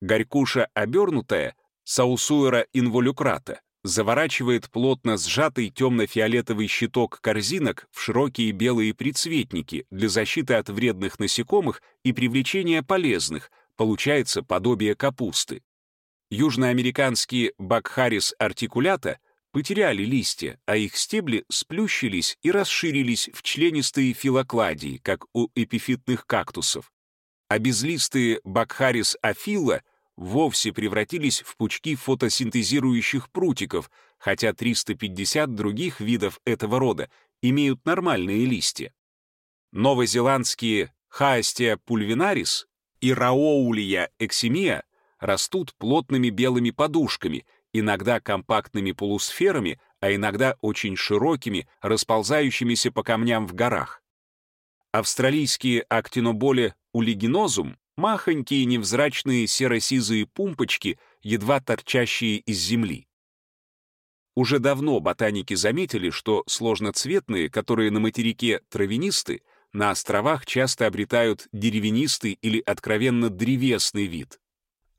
Горькуша обернутая, саусуэра инволюкрата, заворачивает плотно сжатый темно-фиолетовый щиток корзинок в широкие белые прицветники для защиты от вредных насекомых и привлечения полезных, получается подобие капусты. Южноамериканские бакхарис артикулята потеряли листья, а их стебли сплющились и расширились в членистые филокладии, как у эпифитных кактусов. А безлистые бакхарис афила вовсе превратились в пучки фотосинтезирующих прутиков, хотя 350 других видов этого рода имеют нормальные листья. Новозеландские хаастия пульвинарис и раоулия эксимия растут плотными белыми подушками, иногда компактными полусферами, а иногда очень широкими, расползающимися по камням в горах. Австралийские актиноболи улигинозум — махонькие невзрачные серо-сизые пумпочки, едва торчащие из земли. Уже давно ботаники заметили, что сложноцветные, которые на материке травянисты, на островах часто обретают деревянистый или откровенно древесный вид.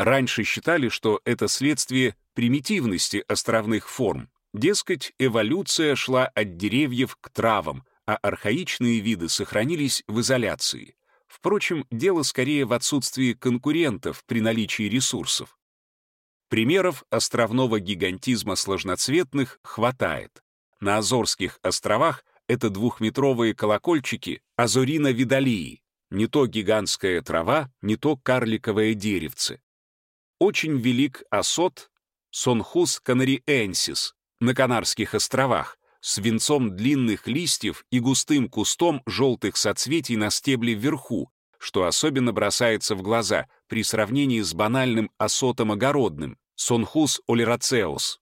Раньше считали, что это следствие примитивности островных форм. Дескать, эволюция шла от деревьев к травам, а архаичные виды сохранились в изоляции. Впрочем, дело скорее в отсутствии конкурентов при наличии ресурсов. Примеров островного гигантизма сложноцветных хватает. На Азорских островах это двухметровые колокольчики Азорина видалии, не то гигантская трава, не то карликовое деревце. Очень велик осот Сонхус канариэнсис на Канарских островах, с венцом длинных листьев и густым кустом желтых соцветий на стебле вверху, что особенно бросается в глаза при сравнении с банальным осотом огородным, Сонхус олерацеус.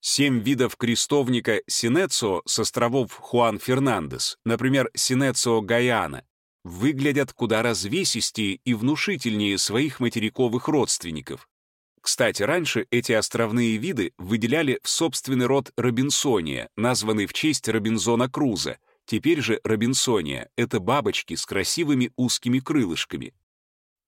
Семь видов крестовника синецио с островов Хуан Фернандес, например, синецио гаяна, выглядят куда развесистее и внушительнее своих материковых родственников. Кстати, раньше эти островные виды выделяли в собственный род Робинсония, названный в честь Робинзона Круза. Теперь же Робинсония — это бабочки с красивыми узкими крылышками.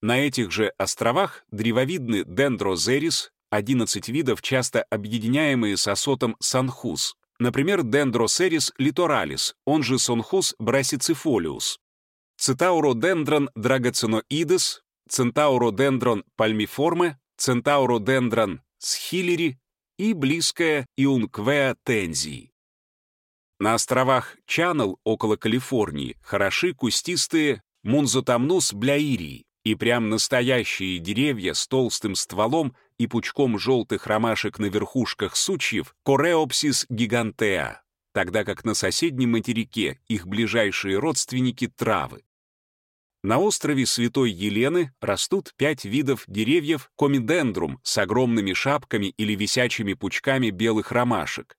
На этих же островах древовидны дендрозерис, 11 видов, часто объединяемые с осотом санхус, например, дендросерис литоралис, он же сонхус брасицифолиус, цитауродендрон драгоциноидес, центауродендрон пальмиформе, центауродендрон схиллери и близкая Иунквеа тензии. На островах Чаннел около Калифорнии хороши кустистые Мунзотамнус бляирии и прям настоящие деревья с толстым стволом и пучком желтых ромашек на верхушках сучьев Кореопсис гигантеа, тогда как на соседнем материке их ближайшие родственники травы. На острове Святой Елены растут пять видов деревьев комидендрум с огромными шапками или висячими пучками белых ромашек.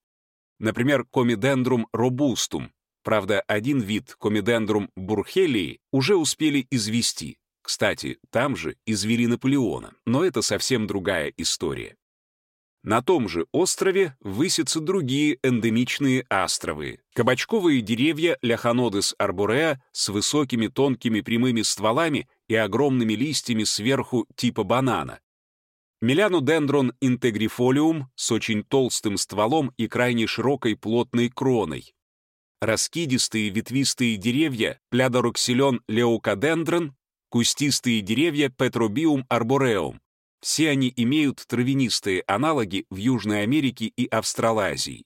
Например, комидендрум робустум. Правда, один вид комидендрум бурхелии уже успели извести. Кстати, там же извели Наполеона, но это совсем другая история. На том же острове высятся другие эндемичные островы. Кабачковые деревья Ляханодес арбореа с высокими тонкими прямыми стволами и огромными листьями сверху типа банана. Мелянодендрон интегрифолиум с очень толстым стволом и крайне широкой плотной кроной. Раскидистые ветвистые деревья Плядороксилен леукадендрон, кустистые деревья Петробиум арбореум, все они имеют травянистые аналоги в Южной Америке и Австралазии.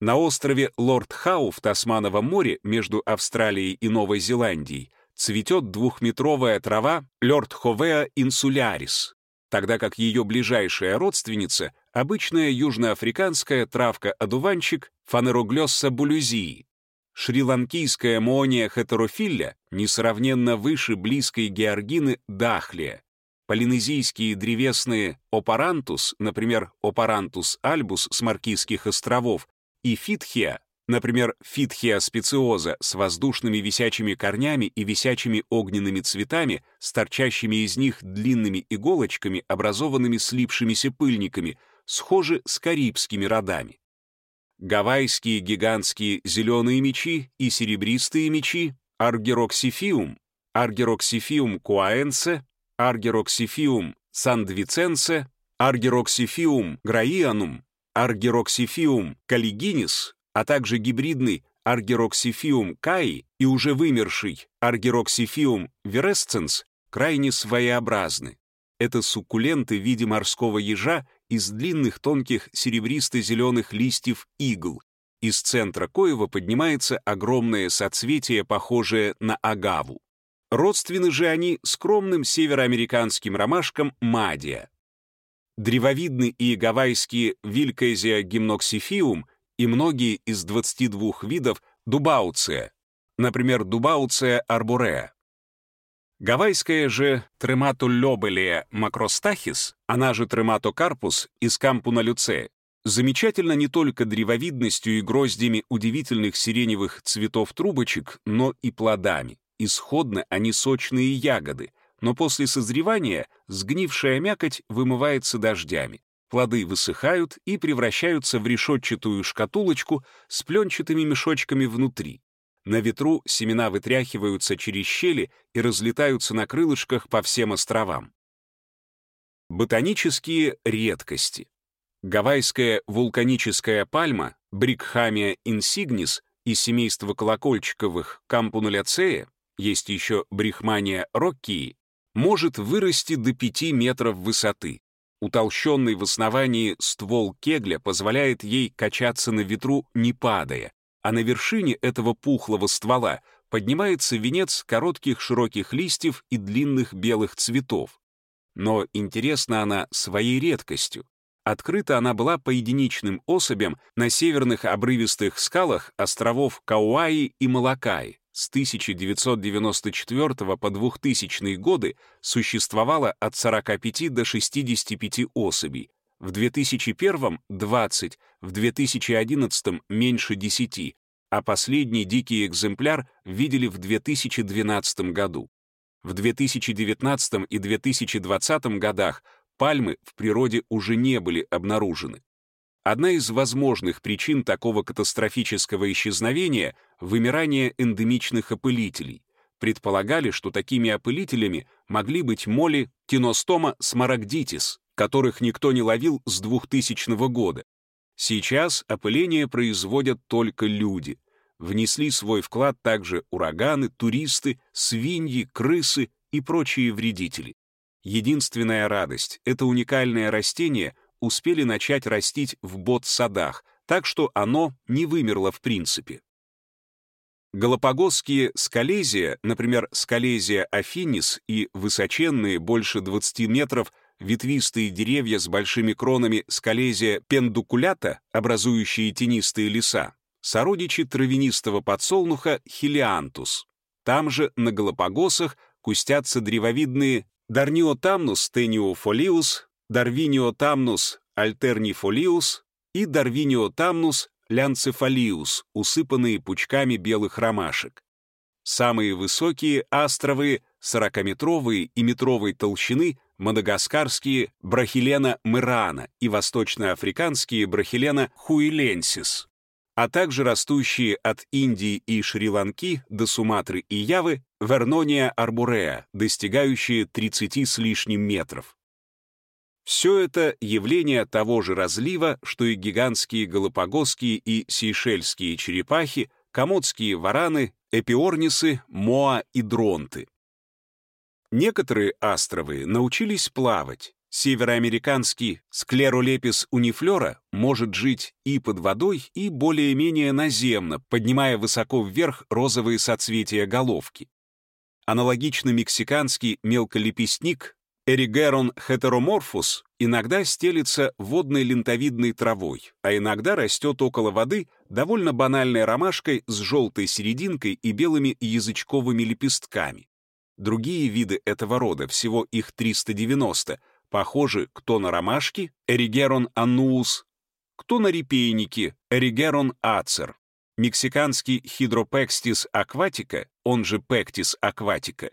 На острове Лорд-Хау в Тасмановом море между Австралией и Новой Зеландией цветет двухметровая трава Лорд-Ховеа инсулярис, тогда как ее ближайшая родственница — обычная южноафриканская травка-одуванчик Фанероглесса булюзии. Шри-ланкийская Moonia heterophylla несравненно выше близкой георгины Дахлия, Полинезийские древесные опарантус, например, опарантус альбус с Маркизских островов, и фитхия, например, фитхия специоза с воздушными висячими корнями и висячими огненными цветами, с торчащими из них длинными иголочками, образованными слипшимися пыльниками, схожи с карибскими родами. Гавайские гигантские зеленые мечи и серебристые мечи аргероксифиум, Argyroxiphium kauense, Argyroxiphium sandwicense, Argyroxiphium grayanum, Argyroxiphium caliginis, а также гибридный Argyroxiphium kai и уже вымерший Argyroxiphium virescens крайне своеобразны. Это суккуленты в виде морского ежа из длинных тонких серебристо-зеленых листьев игл. Из центра коего поднимается огромное соцветие, похожее на агаву. Родственны же они скромным североамериканским ромашкам мадия. Древовидны и гавайские вилькезия гимноксифиум и многие из 22 видов дубауция, например, дубауция арбореа. Гавайская же трематуллобелия макростахис, она же трематокарпус из кампуна люце, замечательна не только древовидностью и гроздями удивительных сиреневых цветов трубочек, но и плодами. Исходно они сочные ягоды, но после созревания сгнившая мякоть вымывается дождями. Плоды высыхают и превращаются в решетчатую шкатулочку с пленчатыми мешочками внутри. На ветру семена вытряхиваются через щели и разлетаются на крылышках по всем островам. Ботанические редкости. Гавайская вулканическая пальма Брикхамия инсигнис из семейства колокольчиковых кампунуляцея, есть еще Брихмания роккии, может вырасти до 5 метров высоты. Утолщенный в основании ствол кегля позволяет ей качаться на ветру, не падая, а на вершине этого пухлого ствола поднимается венец коротких широких листьев и длинных белых цветов. Но интересна она своей редкостью. Открыта она была по единичным особям на северных обрывистых скалах островов Кауаи и Малакай. С 1994 по 2000 годы существовало от 45 до 65 особей, в 2001 — 20, в 2011 — меньше 10, а последний дикий экземпляр видели в 2012 году. В 2019 и 2020 годах пальмы в природе уже не были обнаружены. Одна из возможных причин такого катастрофического исчезновения — вымирание эндемичных опылителей. Предполагали, что такими опылителями могли быть моли тиностома смарагдитис, которых никто не ловил с 2000 года. Сейчас опыление производят только люди. Внесли свой вклад также ураганы, туристы, свиньи, крысы и прочие вредители. Единственная радость — это уникальное растение успели начать растить в бот-садах, так что оно не вымерло в принципе. Галапагосские скалезия, например, скалезия афинис и высоченные, больше 20 метров, ветвистые деревья с большими кронами скалезия пендукулята, образующие тенистые леса, сородичи травянистого подсолнуха хилиантус. Там же, на Галапагосах, кустятся древовидные Дарниотамнус тениофолиус, Дарвиниотамнус альтернифолиус и Дарвиниотамнус лянцефалиус, усыпанные пучками белых ромашек. Самые высокие астровые, 40-метровые и метровой толщины мадагаскарские брахилена мырана и восточноафриканские брахилена хуиленсис, а также растущие от Индии и Шри-Ланки до Суматры и Явы вернония арбуреа, достигающие 30 с лишним метров. Все это явление того же разлива, что и гигантские галапагосские и сейшельские черепахи, комодские вараны, эпиорнисы, моа и дронты. Некоторые астровые научились плавать. Североамериканский склеролепис унифлера может жить и под водой, и более-менее наземно, поднимая высоко вверх розовые соцветия головки. Аналогично мексиканский мелколепестник Эригерон heteromorphus иногда стелится водной лентовидной травой, а иногда растет около воды довольно банальной ромашкой с желтой серединкой и белыми язычковыми лепестками. Другие виды этого рода, всего их 390, похожи кто на ромашки, Эригерон аннуус, кто на репейники, Эригерон ацер. Мексиканский хидропекстис акватика, он же пектис акватика,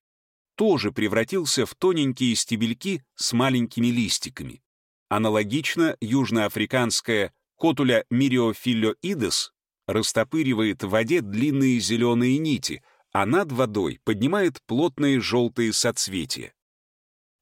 тоже превратился в тоненькие стебельки с маленькими листиками. Аналогично южноафриканская котуля мириофиллоидес растопыривает в воде длинные зеленые нити, а над водой поднимает плотные желтые соцветия.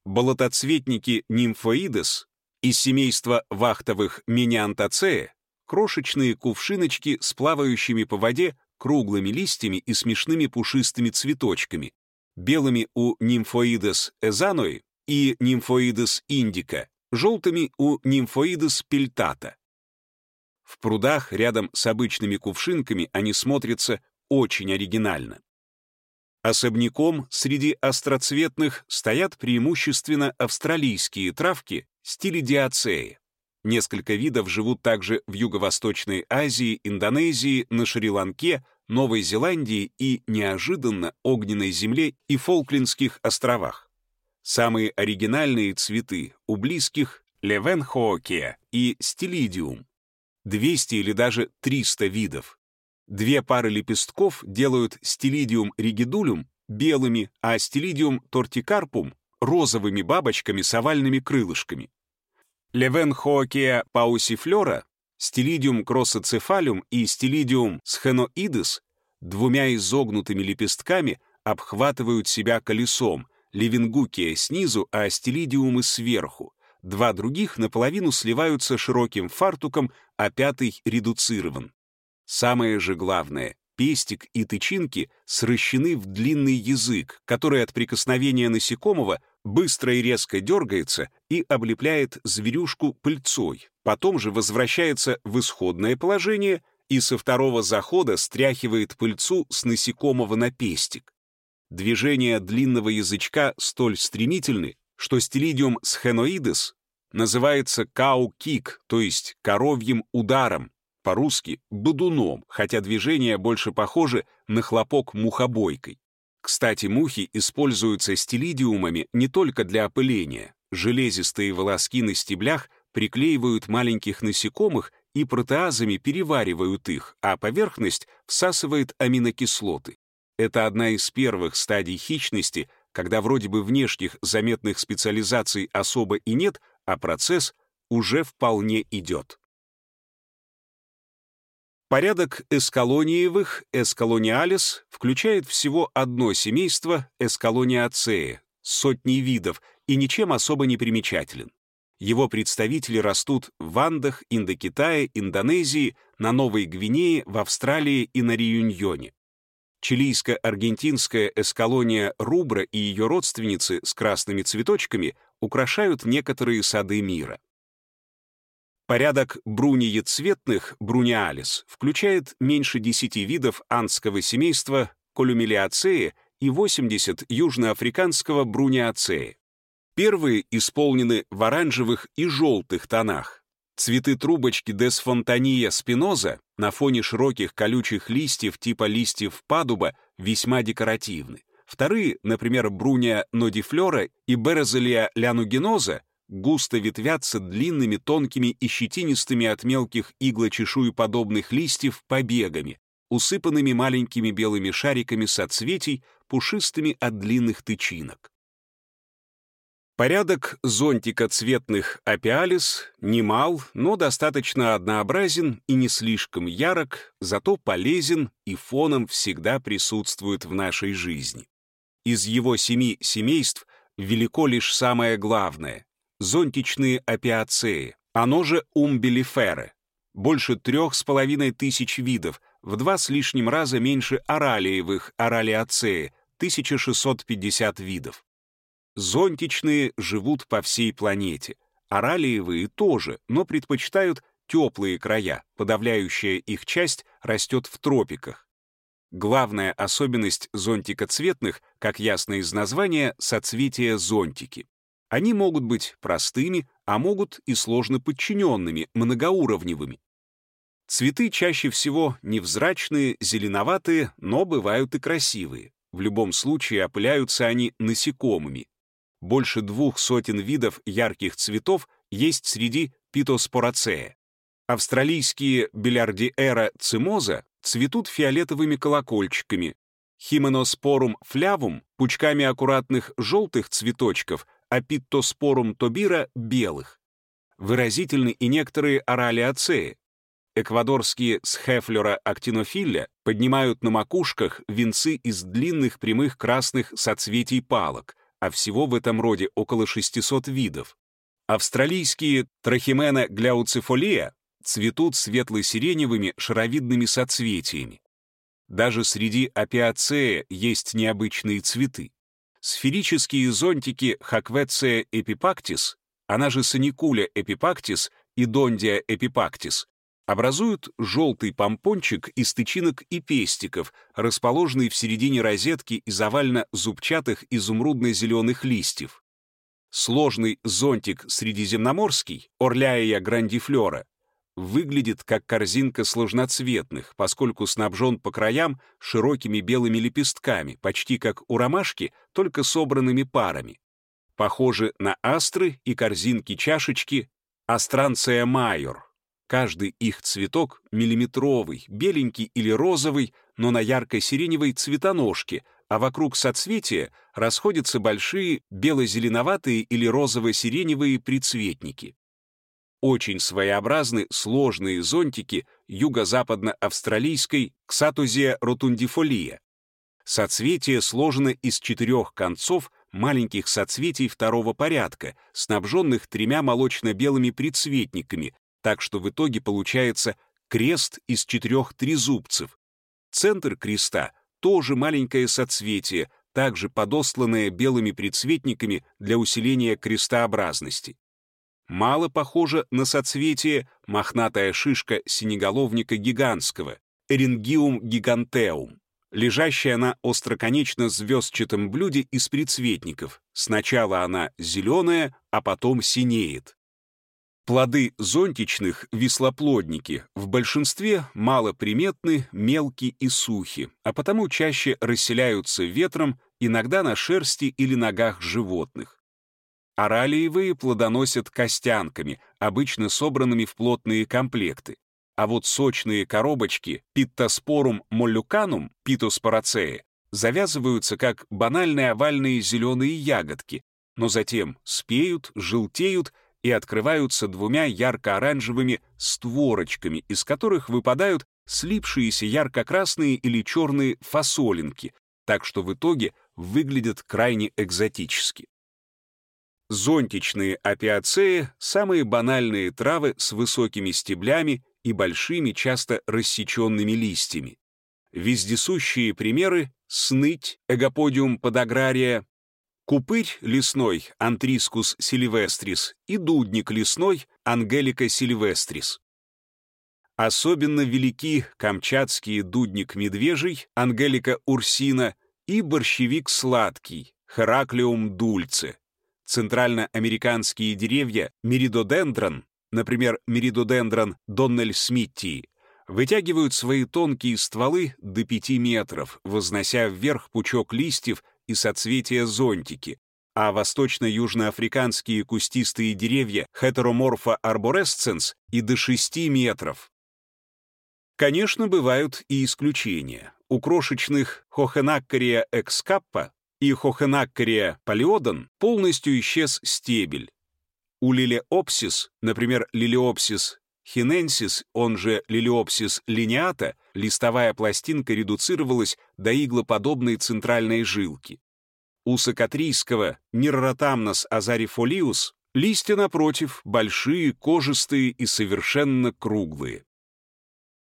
Болотоцветники нимфоидес из семейства вахтовых миниантацея крошечные кувшиночки с плавающими по воде круглыми листьями и смешными пушистыми цветочками, белыми у нимфоидес эзаной и нимфоидес индика, желтыми у нимфоидес пельтата. В прудах рядом с обычными кувшинками они смотрятся очень оригинально. Особняком среди остроцветных стоят преимущественно австралийские травки стилидиацеи. Несколько видов живут также в Юго-Восточной Азии, Индонезии, на Шри-Ланке, Новой Зеландии и, неожиданно, Огненной Земле и Фолклендских островах. Самые оригинальные цветы у близких Левенхоокеа и Стилидиум. 200 или даже 300 видов. Две пары лепестков делают стилидиум ригидулюм белыми, а стилидиум тортикарпум — розовыми бабочками с овальными крылышками. Левенхоокеа паусифлора, стилидиум кроссоцефалюм и стилидиум схеноидес двумя изогнутыми лепестками обхватывают себя колесом, левенгукия снизу, а стилидиумы сверху. Два других наполовину сливаются широким фартуком, а пятый редуцирован. Самое же главное, пестик и тычинки сращены в длинный язык, который от прикосновения насекомого быстро и резко дергается и облепляет зверюшку пыльцой, потом же возвращается в исходное положение и со второго захода стряхивает пыльцу с насекомого на пестик. Движения длинного язычка столь стремительны, что стилидиум схеноидес называется кау-кик, то есть коровьим ударом, по-русски «бодуном», хотя движения больше похожи на хлопок мухобойкой. Кстати, мухи используются стилидиумами не только для опыления. Железистые волоски на стеблях приклеивают маленьких насекомых и протеазами переваривают их, а поверхность всасывает аминокислоты. Это одна из первых стадий хищности, когда вроде бы внешних заметных специализаций особо и нет, а процесс уже вполне идет. Порядок эскалониевых, эскалониалис, включает всего одно семейство эскалониацеи, сотни видов, и ничем особо не примечателен. Его представители растут в Андах, Индокитае, Индонезии, на Новой Гвинее, в Австралии и на Реюньоне. Чилийско-аргентинская эскалония рубра и ее родственницы с красными цветочками украшают некоторые сады мира. Порядок бруниецветных, бруниалис, включает меньше 10 видов андского семейства колюмелиацеи и 80 южноафриканского бруниацеи. Первые исполнены в оранжевых и желтых тонах. Цветы трубочки Десфонтания спиноза на фоне широких колючих листьев типа листьев падуба весьма декоративны. Вторые, например, Бруния нодифлора и Березелия лянугеноза, густо ветвятся длинными, тонкими и щетинистыми от мелких иглочешуеподобных листьев побегами, усыпанными маленькими белыми шариками соцветий, пушистыми от длинных тычинок. Порядок зонтика цветных апиалис немал, но достаточно однообразен и не слишком ярок, зато полезен и фоном всегда присутствует в нашей жизни. Из его семи семейств велико лишь самое главное зонтичные апиацеи, оно же умбелиферы. Больше трех с половиной тысяч видов, в два с лишним раза меньше оралиевых оралиацеи, 1650 видов. Зонтичные живут по всей планете. Оралиевые тоже, но предпочитают теплые края, подавляющая их часть растет в тропиках. Главная особенность зонтикоцветных, как ясно из названия, соцветия зонтики. Они могут быть простыми, а могут и сложно подчиненными, многоуровневыми. Цветы чаще всего невзрачные, зеленоватые, но бывают и красивые. В любом случае опыляются они насекомыми. Больше двух сотен видов ярких цветов есть среди питоспорацея. Австралийские бильярдиэра цимоза цветут фиолетовыми колокольчиками, хименоспорум флявум — пучками аккуратных желтых цветочков — а питтоспорум тобира — белых. Выразительны и некоторые оралиацеи. Эквадорские схефлера актинофилля поднимают на макушках венцы из длинных прямых красных соцветий палок, а всего в этом роде около 600 видов. Австралийские трахимена гляуцифолия цветут светло-сиреневыми шаровидными соцветиями. Даже среди апиацея есть необычные цветы. Сферические зонтики Хаквеция эпипактис она же саникуля эпипактис и дондия эпипактис, образуют желтый помпончик из тычинок и пестиков, расположенный в середине розетки из овально-зубчатых изумрудно-зеленых листьев. Сложный зонтик средиземноморский, орляя грандифлора, выглядит как корзинка сложноцветных, поскольку снабжен по краям широкими белыми лепестками, почти как у ромашки, только собранными парами. Похожи на астры и корзинки-чашечки Астранция майор. Каждый их цветок миллиметровый, беленький или розовый, но на ярко-сиреневой цветоножке, а вокруг соцветия расходятся большие бело-зеленоватые или розово-сиреневые прицветники. Очень своеобразны сложные зонтики юго-западно-австралийской ксатузия ротундифолия. Соцветие сложено из четырех концов маленьких соцветий второго порядка, снабженных тремя молочно-белыми прицветниками, так что в итоге получается крест из четырех трезубцев. Центр креста — тоже маленькое соцветие, также подосланное белыми прицветниками для усиления крестообразности. Мало похоже на соцветие мохнатая шишка синеголовника гигантского, Эрингиум гигантеум, лежащая на остроконечно-звездчатом блюде из прицветников. Сначала она зеленая, а потом синеет. Плоды зонтичных веслоплодники в большинстве малоприметны, мелкие и сухи, а потому чаще расселяются ветром, иногда на шерсти или ногах животных. Оралиевые плодоносят костянками, обычно собранными в плотные комплекты. А вот сочные коробочки Питтоспорум моллюканум, питоспорацеи, завязываются как банальные овальные зеленые ягодки, но затем спеют, желтеют и открываются двумя ярко-оранжевыми створочками, из которых выпадают слипшиеся ярко-красные или черные фасолинки, так что в итоге выглядят крайне экзотически. Зонтичные апиацеи — самые банальные травы с высокими стеблями и большими, часто рассеченными листьями. Вездесущие примеры — сныть, эгоподиум подагрария, купырь лесной, антрискус сильвестрис и дудник лесной, ангелика сильвестрис. Особенно велики камчатские дудник медвежий, ангелика урсина и борщевик сладкий, Хераклиум дульце. Центральноамериканские деревья меридодендрон, например, меридодендрон Доннель Смитти, вытягивают свои тонкие стволы до 5 метров, вознося вверх пучок листьев и соцветия зонтики, а восточно-южноафриканские кустистые деревья Heteromorpha arborescens и до 6 метров. Конечно, бывают и исключения. У крошечных Хохенаккария экскаппа и Хохенаккария палеодон полностью исчез стебель. У лилиопсис, например, лилиопсис хиненсис, он же лилиопсис линиата, листовая пластинка редуцировалась до иглоподобной центральной жилки. У сакатрийского нирротамнос азарифолиус листья, напротив, большие, кожистые и совершенно круглые.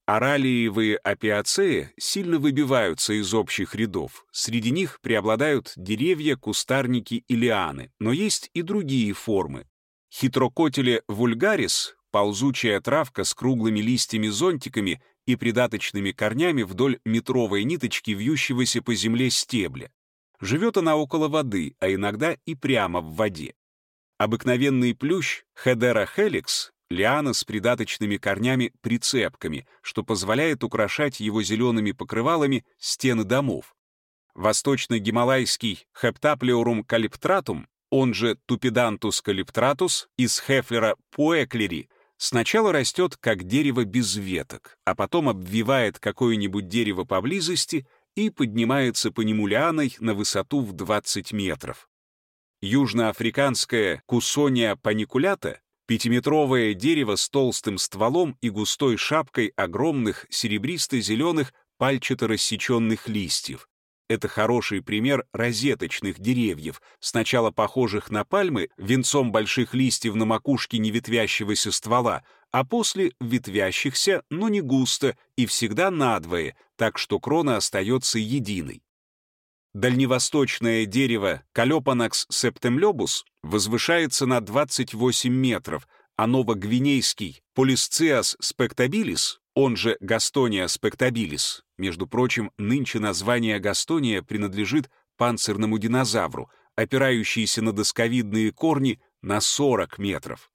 Оралиевые апиацеи сильно выбиваются из общих рядов. Среди них преобладают деревья, кустарники и лианы, но есть и другие формы. Хитрокотеле вульгарис — ползучая травка с круглыми листьями-зонтиками и придаточными корнями вдоль метровой ниточки вьющегося по земле стебля. Живет она около воды, а иногда и прямо в воде. Обыкновенный плющ Хедера хеликс лиана с придаточными корнями-прицепками, что позволяет украшать его зелеными покрывалами стены домов. Восточно-гималайский Хептаплеурум калиптратум, он же Тупидантус калиптратус из Хефлера пуэклери, сначала растет как дерево без веток, а потом обвивает какое-нибудь дерево поблизости и поднимается по нему лианой на высоту в 20 метров. Южноафриканская кусония паникулята Пятиметровое дерево с толстым стволом и густой шапкой огромных серебристо-зеленых пальчато рассеченных листьев. Это хороший пример розеточных деревьев, сначала похожих на пальмы, венцом больших листьев на макушке неветвящегося ствола, а после ветвящихся, но не густо и всегда надвое, так что крона остается единой. Дальневосточное дерево Kalopanax septemlobus возвышается на 28 метров, а новогвинейский Polyscias spectabilis, он же Gastonia spectabilis, между прочим, нынче название Gastonia принадлежит панцирному динозавру, опирающийся на досковидные корни на 40 метров.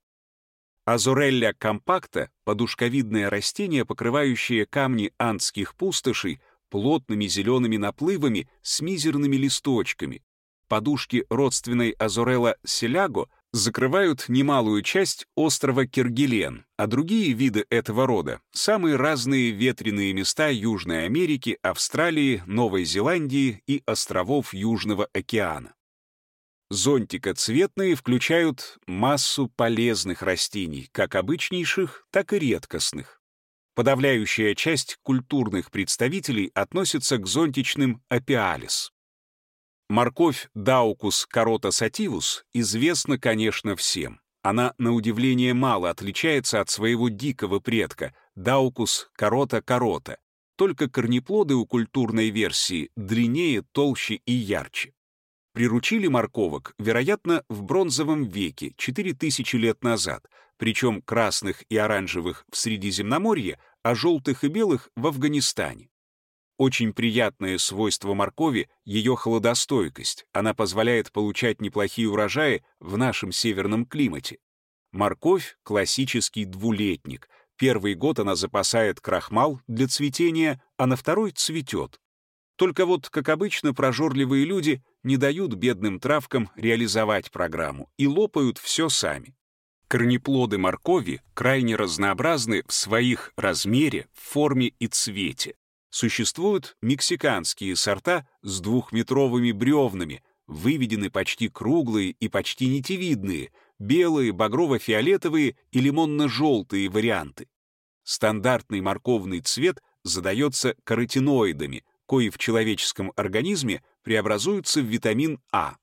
Азорелля компакта — подушковидное растение, покрывающее камни андских пустошей плотными зелеными наплывами с мизерными листочками. Подушки родственной Азорелла селяго закрывают немалую часть острова Киргилен, а другие виды этого рода — самые разные ветреные места Южной Америки, Австралии, Новой Зеландии и островов Южного океана. Зонтикоцветные включают массу полезных растений, как обычнейших, так и редкостных. Подавляющая часть культурных представителей относится к зонтичным апиалис. Морковь Даукус корота сативус известна, конечно, всем. Она, на удивление, мало отличается от своего дикого предка Даукус корота корота, только корнеплоды у культурной версии длиннее, толще и ярче. Приручили морковок, вероятно, в бронзовом веке, 4000 лет назад, причем красных и оранжевых в Средиземноморье, а желтых и белых в Афганистане. Очень приятное свойство моркови — ее холодостойкость. Она позволяет получать неплохие урожаи в нашем северном климате. Морковь — классический двулетник. Первый год она запасает крахмал для цветения, а на второй цветет. Только вот, как обычно, прожорливые люди не дают бедным травкам реализовать программу и лопают все сами. Корнеплоды моркови крайне разнообразны в своих размере, форме и цвете. Существуют мексиканские сорта с двухметровыми бревнами, выведены почти круглые и почти нитевидные, белые, багрово-фиолетовые и лимонно-желтые варианты. Стандартный морковный цвет задается каротиноидами, кои в человеческом организме преобразуются в витамин А.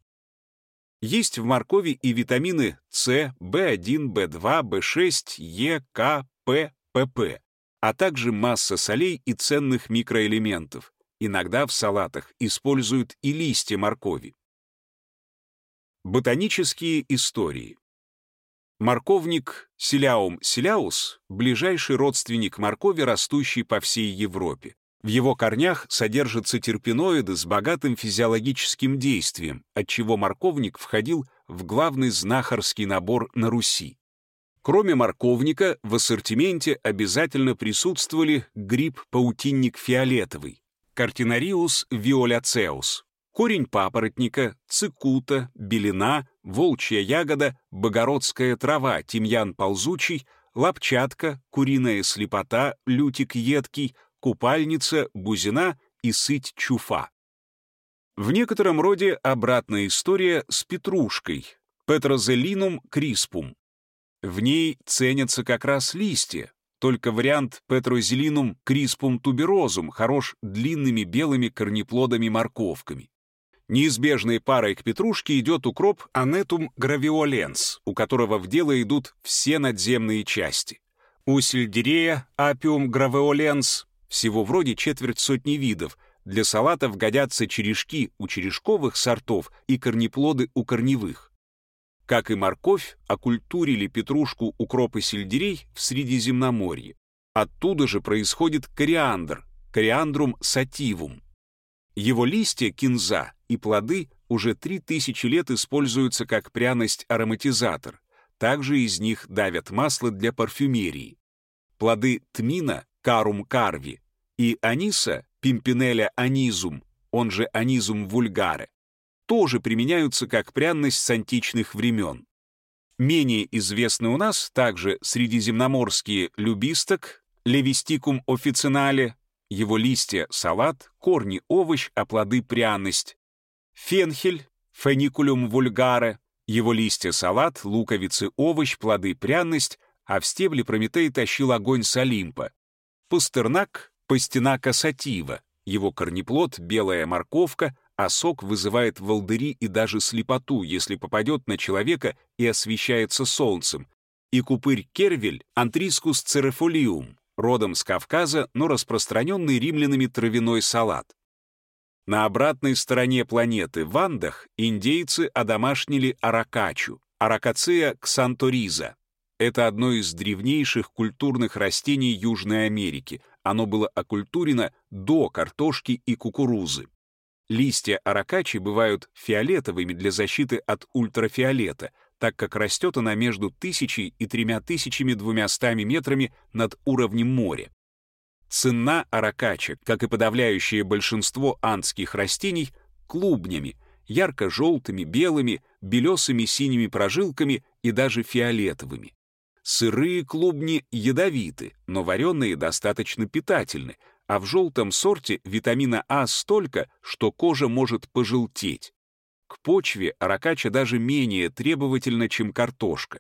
Есть в моркови и витамины С, В1, В2, В6, Е, К, П, ПП, а также масса солей и ценных микроэлементов. Иногда в салатах используют и листья моркови. Ботанические истории. Морковник Силяум силяус — ближайший родственник моркови, растущий по всей Европе. В его корнях содержатся терпеноиды с богатым физиологическим действием, отчего морковник входил в главный знахарский набор на Руси. Кроме морковника, в ассортименте обязательно присутствовали гриб-паутинник фиолетовый, картинариус виоляцеус, корень папоротника, цикута, белина, волчья ягода, богородская трава, тимьян ползучий, лапчатка, куриная слепота, лютик едкий, купальница, бузина и сыть чуфа. В некотором роде обратная история с петрушкой, Петрозелинум криспум. В ней ценятся как раз листья, только вариант Петрозелинум криспум туберозум хорош длинными белыми корнеплодами-морковками. Неизбежной парой к петрушке идет укроп Анетум гравиоленс, у которого в дело идут все надземные части. У сельдерея Апиум гравиоленс всего вроде четверть сотни видов. Для салатов годятся черешки у черешковых сортов и корнеплоды у корневых. Как и морковь, окультурили петрушку, укроп и сельдерей в Средиземноморье. Оттуда же происходит кориандр, кориандрум сативум. Его листья, кинза и плоды уже 3000 лет используются как пряность-ароматизатор. Также из них давят масло для парфюмерии. Плоды тмина карум карви, и аниса, пимпинеля анизум, он же анизум вульгаре, тоже применяются как пряность с античных времен. Менее известны у нас также средиземноморские любисток, левистикум официнале, его листья — салат, корни — овощ, а плоды — пряность, фенхель, феникулюм вульгаре, его листья — салат, луковицы — овощ, плоды — пряность, а в стебле Прометей тащил огонь с Олимпа. Пастернак — пастенака сатива, его корнеплод — белая морковка, а сок вызывает волдыри и даже слепоту, если попадет на человека и освещается солнцем. И купырь кервель — антрискус церефолиум, родом с Кавказа, но распространенный римлянами травяной салат. На обратной стороне планеты, в Андах, индейцы одомашнили аракачу, аракацея ксанториза. Это одно из древнейших культурных растений Южной Америки. Оно было окультурено до картошки и кукурузы. Листья аракачи бывают фиолетовыми для защиты от ультрафиолета, так как растет она между тысячей и тремя тысячами двумястами метрами над уровнем моря. Цена аракача, как и подавляющее большинство андских растений, клубнями, ярко-желтыми, белыми, белесыми синими прожилками и даже фиолетовыми. Сырые клубни ядовиты, но вареные достаточно питательны, а в желтом сорте витамина А столько, что кожа может пожелтеть. К почве аракача даже менее требовательна, чем картошка.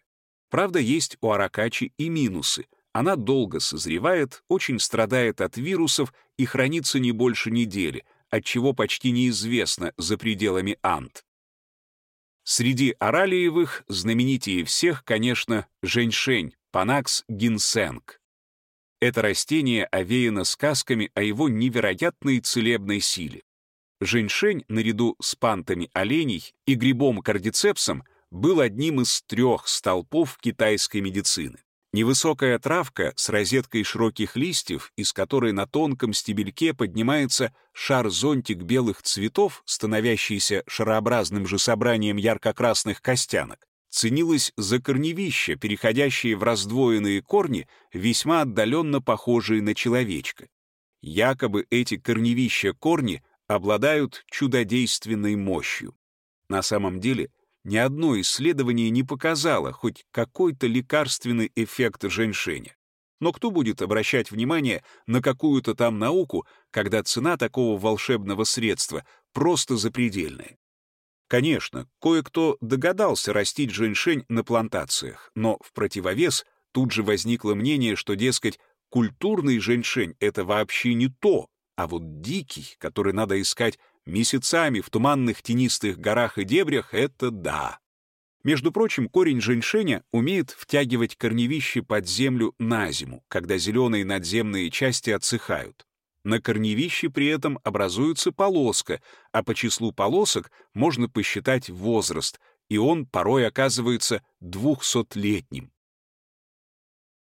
Правда, есть у аракачи и минусы. Она долго созревает, очень страдает от вирусов и хранится не больше недели, отчего почти неизвестно за пределами Ант. Среди оралиевых знаменитее всех, конечно, женьшень, панакс гинсенг. Это растение овеяно сказками о его невероятной целебной силе. Женьшень, наряду с пантами оленей и грибом кардицепсом, был одним из трех столпов китайской медицины. Невысокая травка с розеткой широких листьев, из которой на тонком стебельке поднимается шар-зонтик белых цветов, становящийся шарообразным же собранием ярко-красных костянок, ценилось за корневища, переходящие в раздвоенные корни, весьма отдаленно похожие на человечка. Якобы эти корневища-корни обладают чудодейственной мощью. На самом деле, ни одно исследование не показало хоть какой-то лекарственный эффект женьшеня. Но кто будет обращать внимание на какую-то там науку, когда цена такого волшебного средства просто запредельная? Конечно, кое-кто догадался растить женьшень на плантациях, но в противовес тут же возникло мнение, что, дескать, культурный женьшень — это вообще не то, а вот дикий, который надо искать месяцами в туманных тенистых горах и дебрях, это да. Между прочим, корень женьшеня умеет втягивать корневище под землю на зиму, когда зеленые надземные части отсыхают. На корневище при этом образуется полоска, а по числу полосок можно посчитать возраст, и он порой оказывается двухсотлетним.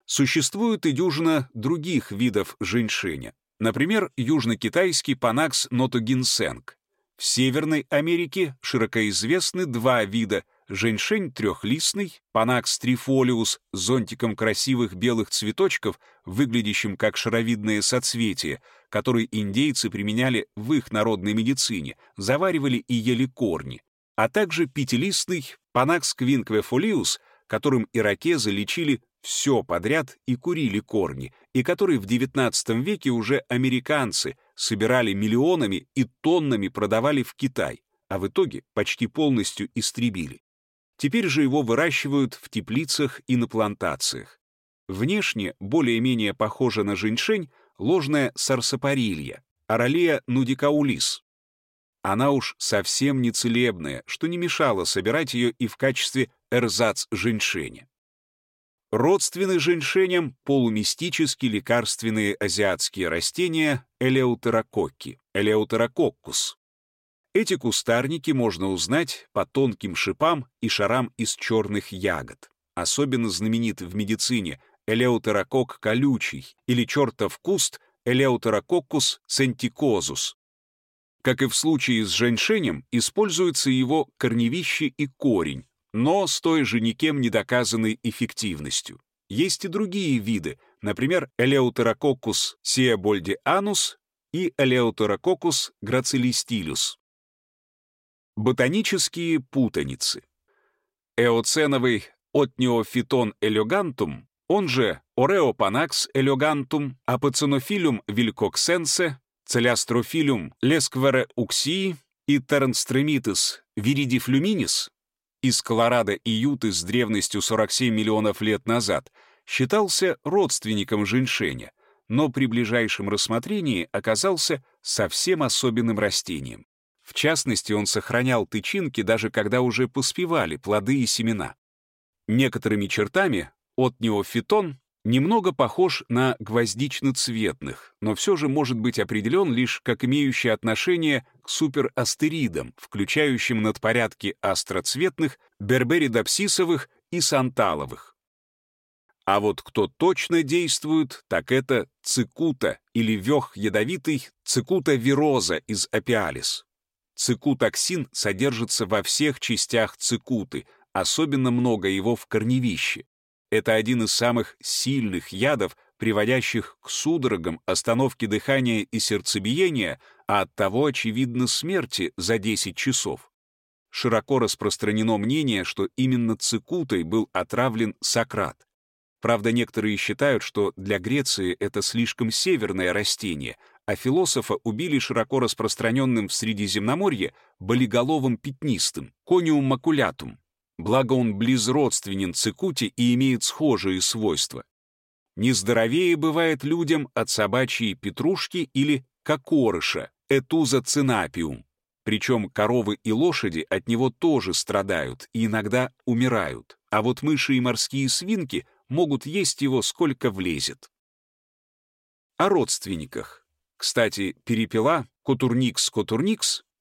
Существует и дюжина других видов женьшеня. Например, южно-китайский панакс нотогинсенг. В Северной Америке широко известны два вида женьшень трехлистный, панакс трифолиус с зонтиком красивых белых цветочков, выглядящим как шаровидное соцветие, который индейцы применяли в их народной медицине, заваривали и ели корни, а также пятилистный панакс квинквефолиус, которым иракезы лечили все подряд и курили корни, и который в XIX веке уже американцы собирали миллионами и тоннами продавали в Китай, а в итоге почти полностью истребили. Теперь же его выращивают в теплицах и на плантациях. Внешне более-менее похоже на женьшень ложная сарсапарилья, оралия нудикаулис. Она уж совсем не целебная, что не мешало собирать ее и в качестве эрзац женьшеня. Родственны женьшеням полумистические лекарственные азиатские растения элеутерококки, элеутерококкус. Эти кустарники можно узнать по тонким шипам и шарам из черных ягод. Особенно знаменит в медицине элеутерокок колючий или чертов куст элеутерококкус сентикозус. Как и в случае с женьшенем, используется его корневище и корень, но с той же никем не доказанной эффективностью. Есть и другие виды, например, элеутерококкус сиабольдианус и элеутерококкус грацилистилюс. Ботанические путаницы. Эоценовый отниофитон элегантум, он же Ореопанакс элегантум, апоцинофилюм вилькоксенсе, целястрофилюм лесквере уксии и тернстремитис виридифлюминис из Колорадо и Юты с древностью 47 миллионов лет назад считался родственником женьшеня, но при ближайшем рассмотрении оказался совсем особенным растением. В частности, он сохранял тычинки даже когда уже поспевали плоды и семена. Некоторыми чертами от неофитон Немного похож на гвоздично-цветных, но все же может быть определен лишь как имеющий отношение к суперастеридам, включающим надпорядки астроцветных, берберидопсисовых и санталовых. А вот кто точно действует, так это цикута или вех ядовитый цикута вироза из апиалис. Цикутоксин содержится во всех частях цикуты, особенно много его в корневище. Это один из самых сильных ядов, приводящих к судорогам, остановке дыхания и сердцебиения, а от того, очевидно, смерти за 10 часов. Широко распространено мнение, что именно цикутой был отравлен Сократ. Правда, некоторые считают, что для Греции это слишком северное растение, а философа убили широко распространенным в Средиземноморье болиголовым пятнистым, кониум макулятум, благо он близродственен цикуте и имеет схожие свойства. Нездоровее бывает людям от собачьей петрушки или кокорыша, этуза цинапиум. Причем коровы и лошади от него тоже страдают и иногда умирают, а вот мыши и морские свинки могут есть его сколько влезет. О родственниках. Кстати, перепела котурникс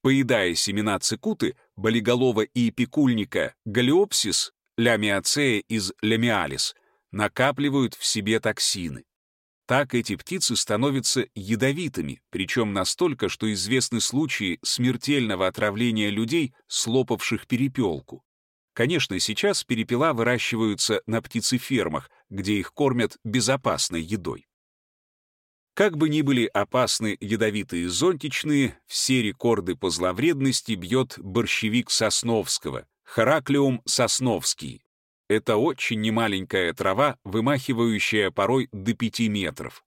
Поедая семена цикуты, болиголова и пикульника галиопсис, лямиацея из лямиалис, накапливают в себе токсины. Так эти птицы становятся ядовитыми, причем настолько, что известны случаи смертельного отравления людей, слопавших перепелку. Конечно, сейчас перепела выращиваются на птицефермах, где их кормят безопасной едой. Как бы ни были опасны ядовитые зонтичные, все рекорды по зловредности бьет борщевик Сосновского, Хараклиум сосновский. Это очень немаленькая трава, вымахивающая порой до 5 метров.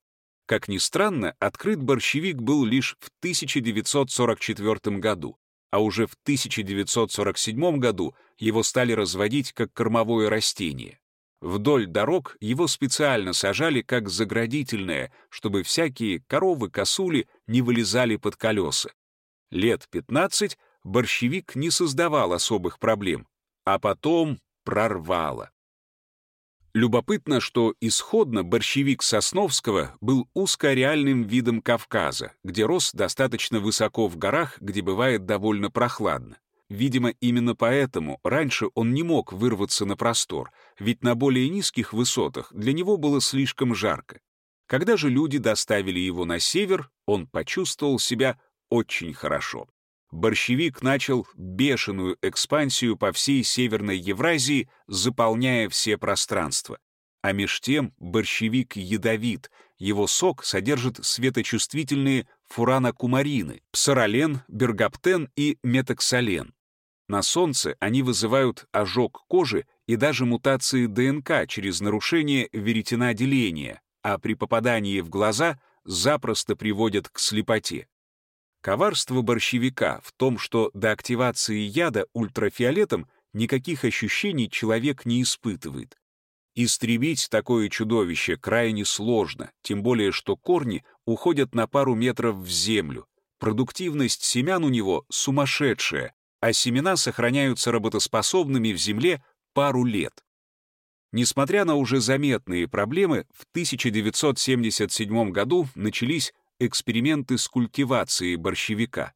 Как ни странно, открыт борщевик был лишь в 1944 году, а уже в 1947 году его стали разводить как кормовое растение. Вдоль дорог его специально сажали как заградительное, чтобы всякие коровы-косули не вылезали под колеса. Лет 15 борщевик не создавал особых проблем, а потом прорвало. Любопытно, что исходно борщевик Сосновского был узкореальным видом Кавказа, где рос достаточно высоко в горах, где бывает довольно прохладно. Видимо, именно поэтому раньше он не мог вырваться на простор, ведь на более низких высотах для него было слишком жарко. Когда же люди доставили его на север, он почувствовал себя очень хорошо. Борщевик начал бешеную экспансию по всей Северной Евразии, заполняя все пространства. А меж тем борщевик ядовит, его сок содержит светочувствительные фуранокумарины, псоролен, бергаптен и метоксален. На солнце они вызывают ожог кожи и даже мутации ДНК через нарушение веретена-деления, а при попадании в глаза запросто приводят к слепоте. Коварство борщевика в том, что до активации яда ультрафиолетом никаких ощущений человек не испытывает. Истребить такое чудовище крайне сложно, тем более что корни уходят на пару метров в землю. Продуктивность семян у него сумасшедшая, а семена сохраняются работоспособными в земле пару лет. Несмотря на уже заметные проблемы, в 1977 году начались эксперименты с культивацией борщевика.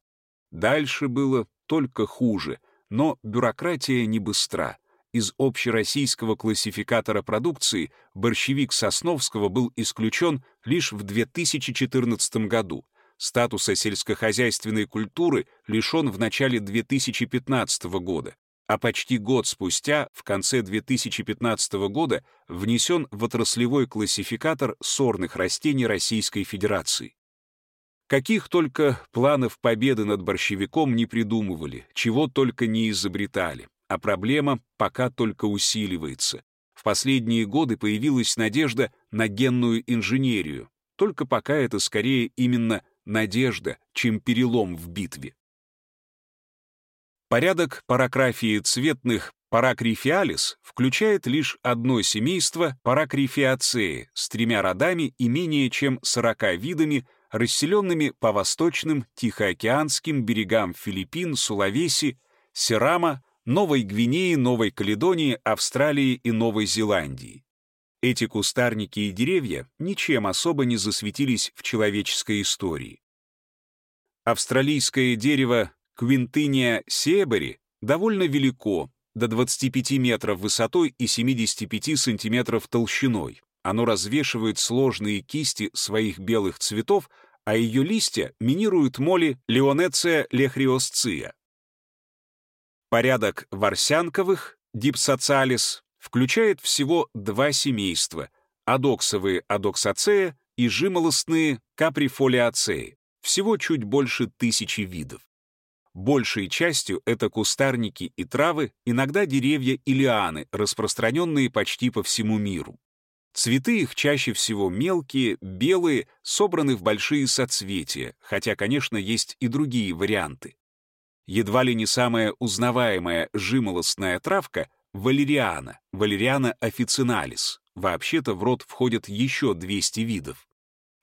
Дальше было только хуже, но бюрократия не быстра. Из общероссийского классификатора продукции борщевик Сосновского был исключен лишь в 2014 году, статуса сельскохозяйственной культуры лишен в начале 2015 года, а почти год спустя, в конце 2015 года, внесен в отраслевой классификатор сорных растений Российской Федерации. Каких только планов победы над борщевиком не придумывали, чего только не изобретали, а проблема пока только усиливается. В последние годы появилась надежда на генную инженерию, только пока это скорее именно надежда, чем перелом в битве. Порядок паракрафии цветных паракрифиалис включает лишь одно семейство паракрифиацеи с тремя родами и менее чем 40 видами, расселенными по восточным Тихоокеанским берегам Филиппин, Сулавеси, Серама, Новой Гвинеи, Новой Каледонии, Австралии и Новой Зеландии. Эти кустарники и деревья ничем особо не засветились в человеческой истории. Австралийское дерево Квинтыния сиэбери довольно велико, до 25 метров высотой и 75 сантиметров толщиной. Оно развешивает сложные кисти своих белых цветов, а ее листья минируют моли Леонеция лехриосция. Порядок варсянковых, дипсоциалис, включает всего два семейства — адоксовые адоксацея и жимолостные каприфолиацеи, всего чуть больше тысячи видов. Большей частью это кустарники и травы, иногда деревья и лианы, распространенные почти по всему миру. Цветы их чаще всего мелкие, белые, собраны в большие соцветия, хотя, конечно, есть и другие варианты. Едва ли не самая узнаваемая жимолостная травка — валериана, валериана officinalis. Вообще-то в род входят еще 200 видов.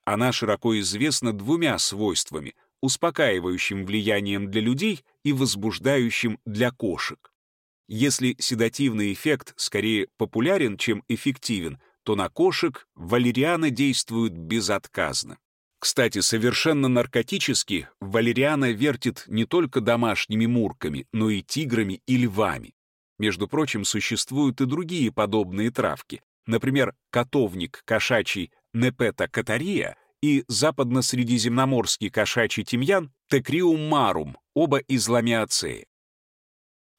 Она широко известна двумя свойствами — успокаивающим влиянием для людей и возбуждающим для кошек. Если седативный эффект скорее популярен, чем эффективен, то на кошек валериана действует безотказно. Кстати, совершенно наркотически валериана вертит не только домашними мурками, но и тиграми и львами. Между прочим, существуют и другие подобные травки. Например, котовник кошачий Непета катария и западно-средиземноморский кошачий тимьян Текриум марум, оба из ламиацеи.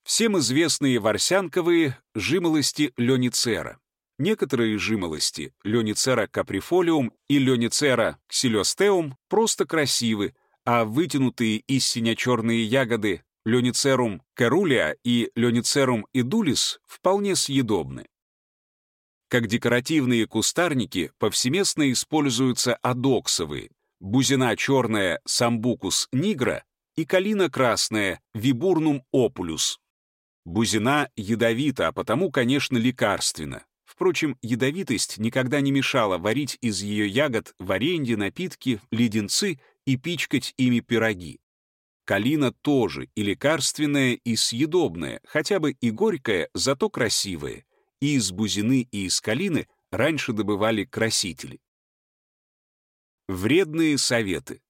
Всем известные ворсянковые жимолости лёницера. Некоторые жимолости лёницера каприфолиум и лёницера ксилёстеум просто красивы, а вытянутые из синя-черные ягоды лёницерум керулия и лёницерум идулис вполне съедобны. Как декоративные кустарники повсеместно используются адоксовые, бузина черная самбукус нигра и калина красная вибурнум опулюс. Бузина ядовита, а потому, конечно, лекарственна. Впрочем, ядовитость никогда не мешала варить из ее ягод варенье, напитки, леденцы и пичкать ими пироги. Калина тоже и лекарственная, и съедобная, хотя бы и горькая, зато красивая и из бузины, и из калины раньше добывали красители. Вредные советы.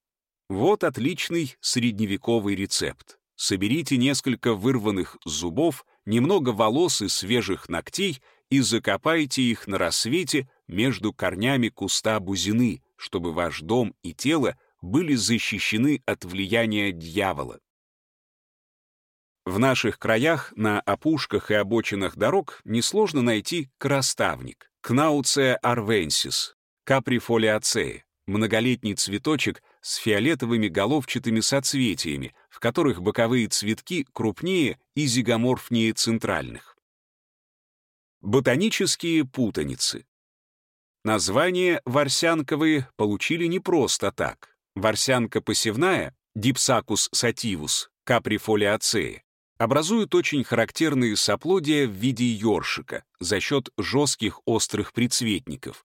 Вот отличный средневековый рецепт. Соберите несколько вырванных зубов, немного волос и свежих ногтей и закопайте их на рассвете между корнями куста бузины, чтобы ваш дом и тело были защищены от влияния дьявола. В наших краях на опушках и обочинах дорог несложно найти краставник, кнауция арвенсис, каприфолиацея, многолетний цветочек с фиолетовыми головчатыми соцветиями, в которых боковые цветки крупнее и зигоморфнее центральных. Ботанические путаницы. Название варсянковые получили не просто так. Варсянка посевная, Dipsacus sativus, каприфолиацея, образуют очень характерные соплодия в виде ёршика за счет жестких острых прицветников.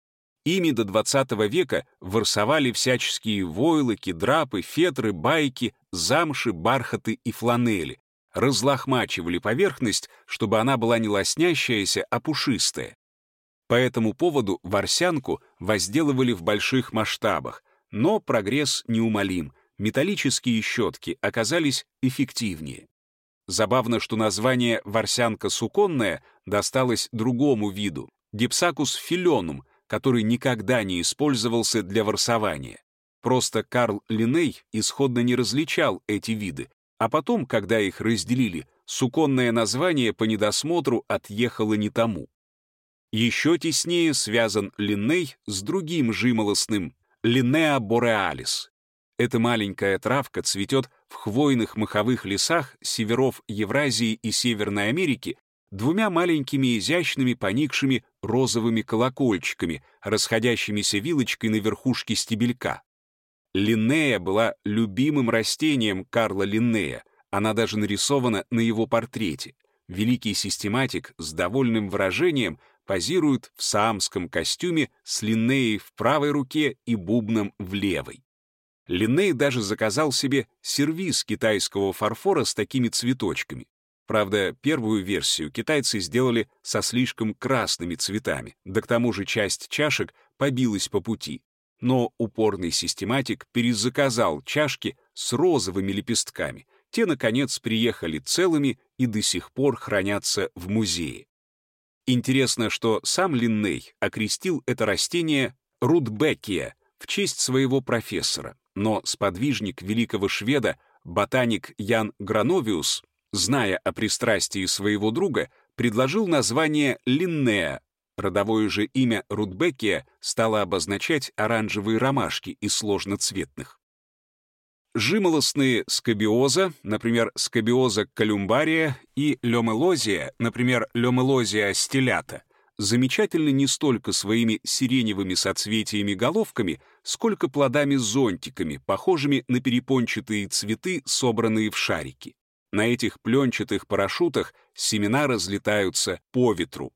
Ими до 20 века ворсовали всяческие войлоки, драпы, фетры, байки, замши, бархаты и фланели, разлохмачивали поверхность, чтобы она была не лоснящаяся, а пушистая. По этому поводу ворсянку возделывали в больших масштабах, но прогресс неумолим, металлические щетки оказались эффективнее. Забавно, что название «ворсянка суконная» досталось другому виду — Дипсакус филенум, который никогда не использовался для ворсования. Просто Карл Линней исходно не различал эти виды, а потом, когда их разделили, суконное название по недосмотру отъехало не тому. Еще теснее связан Линней с другим жимолостным — Линнеа бореалис, эта маленькая травка цветет в хвойных маховых лесах северов Евразии и Северной Америки двумя маленькими изящными поникшими розовыми колокольчиками, расходящимися вилочкой на верхушке стебелька. Линнея была любимым растением Карла Линнея, она даже нарисована на его портрете. Великий систематик с довольным выражением позирует в саамском костюме с Линнеей в правой руке и бубном в левой. Линней даже заказал себе сервиз китайского фарфора с такими цветочками. Правда, первую версию китайцы сделали со слишком красными цветами, да к тому же часть чашек побилась по пути. Но упорный систематик перезаказал чашки с розовыми лепестками. Те, наконец, приехали целыми и до сих пор хранятся в музее. Интересно, что сам Линней окрестил это растение Рудбекия в честь своего профессора, но сподвижник великого шведа, ботаник Ян Грановиус, зная о пристрастии своего друга, предложил название Линнея. Родовое же имя Рудбекия стало обозначать оранжевые ромашки из сложноцветных. Жимолостные скобиоза, например, скобиоза колюмбария, и лемелозия, например, лемелозия стилята, замечательны не столько своими сиреневыми соцветиями головками, сколько плодами-зонтиками, похожими на перепончатые цветы, собранные в шарики. На этих пленчатых парашютах семена разлетаются по ветру.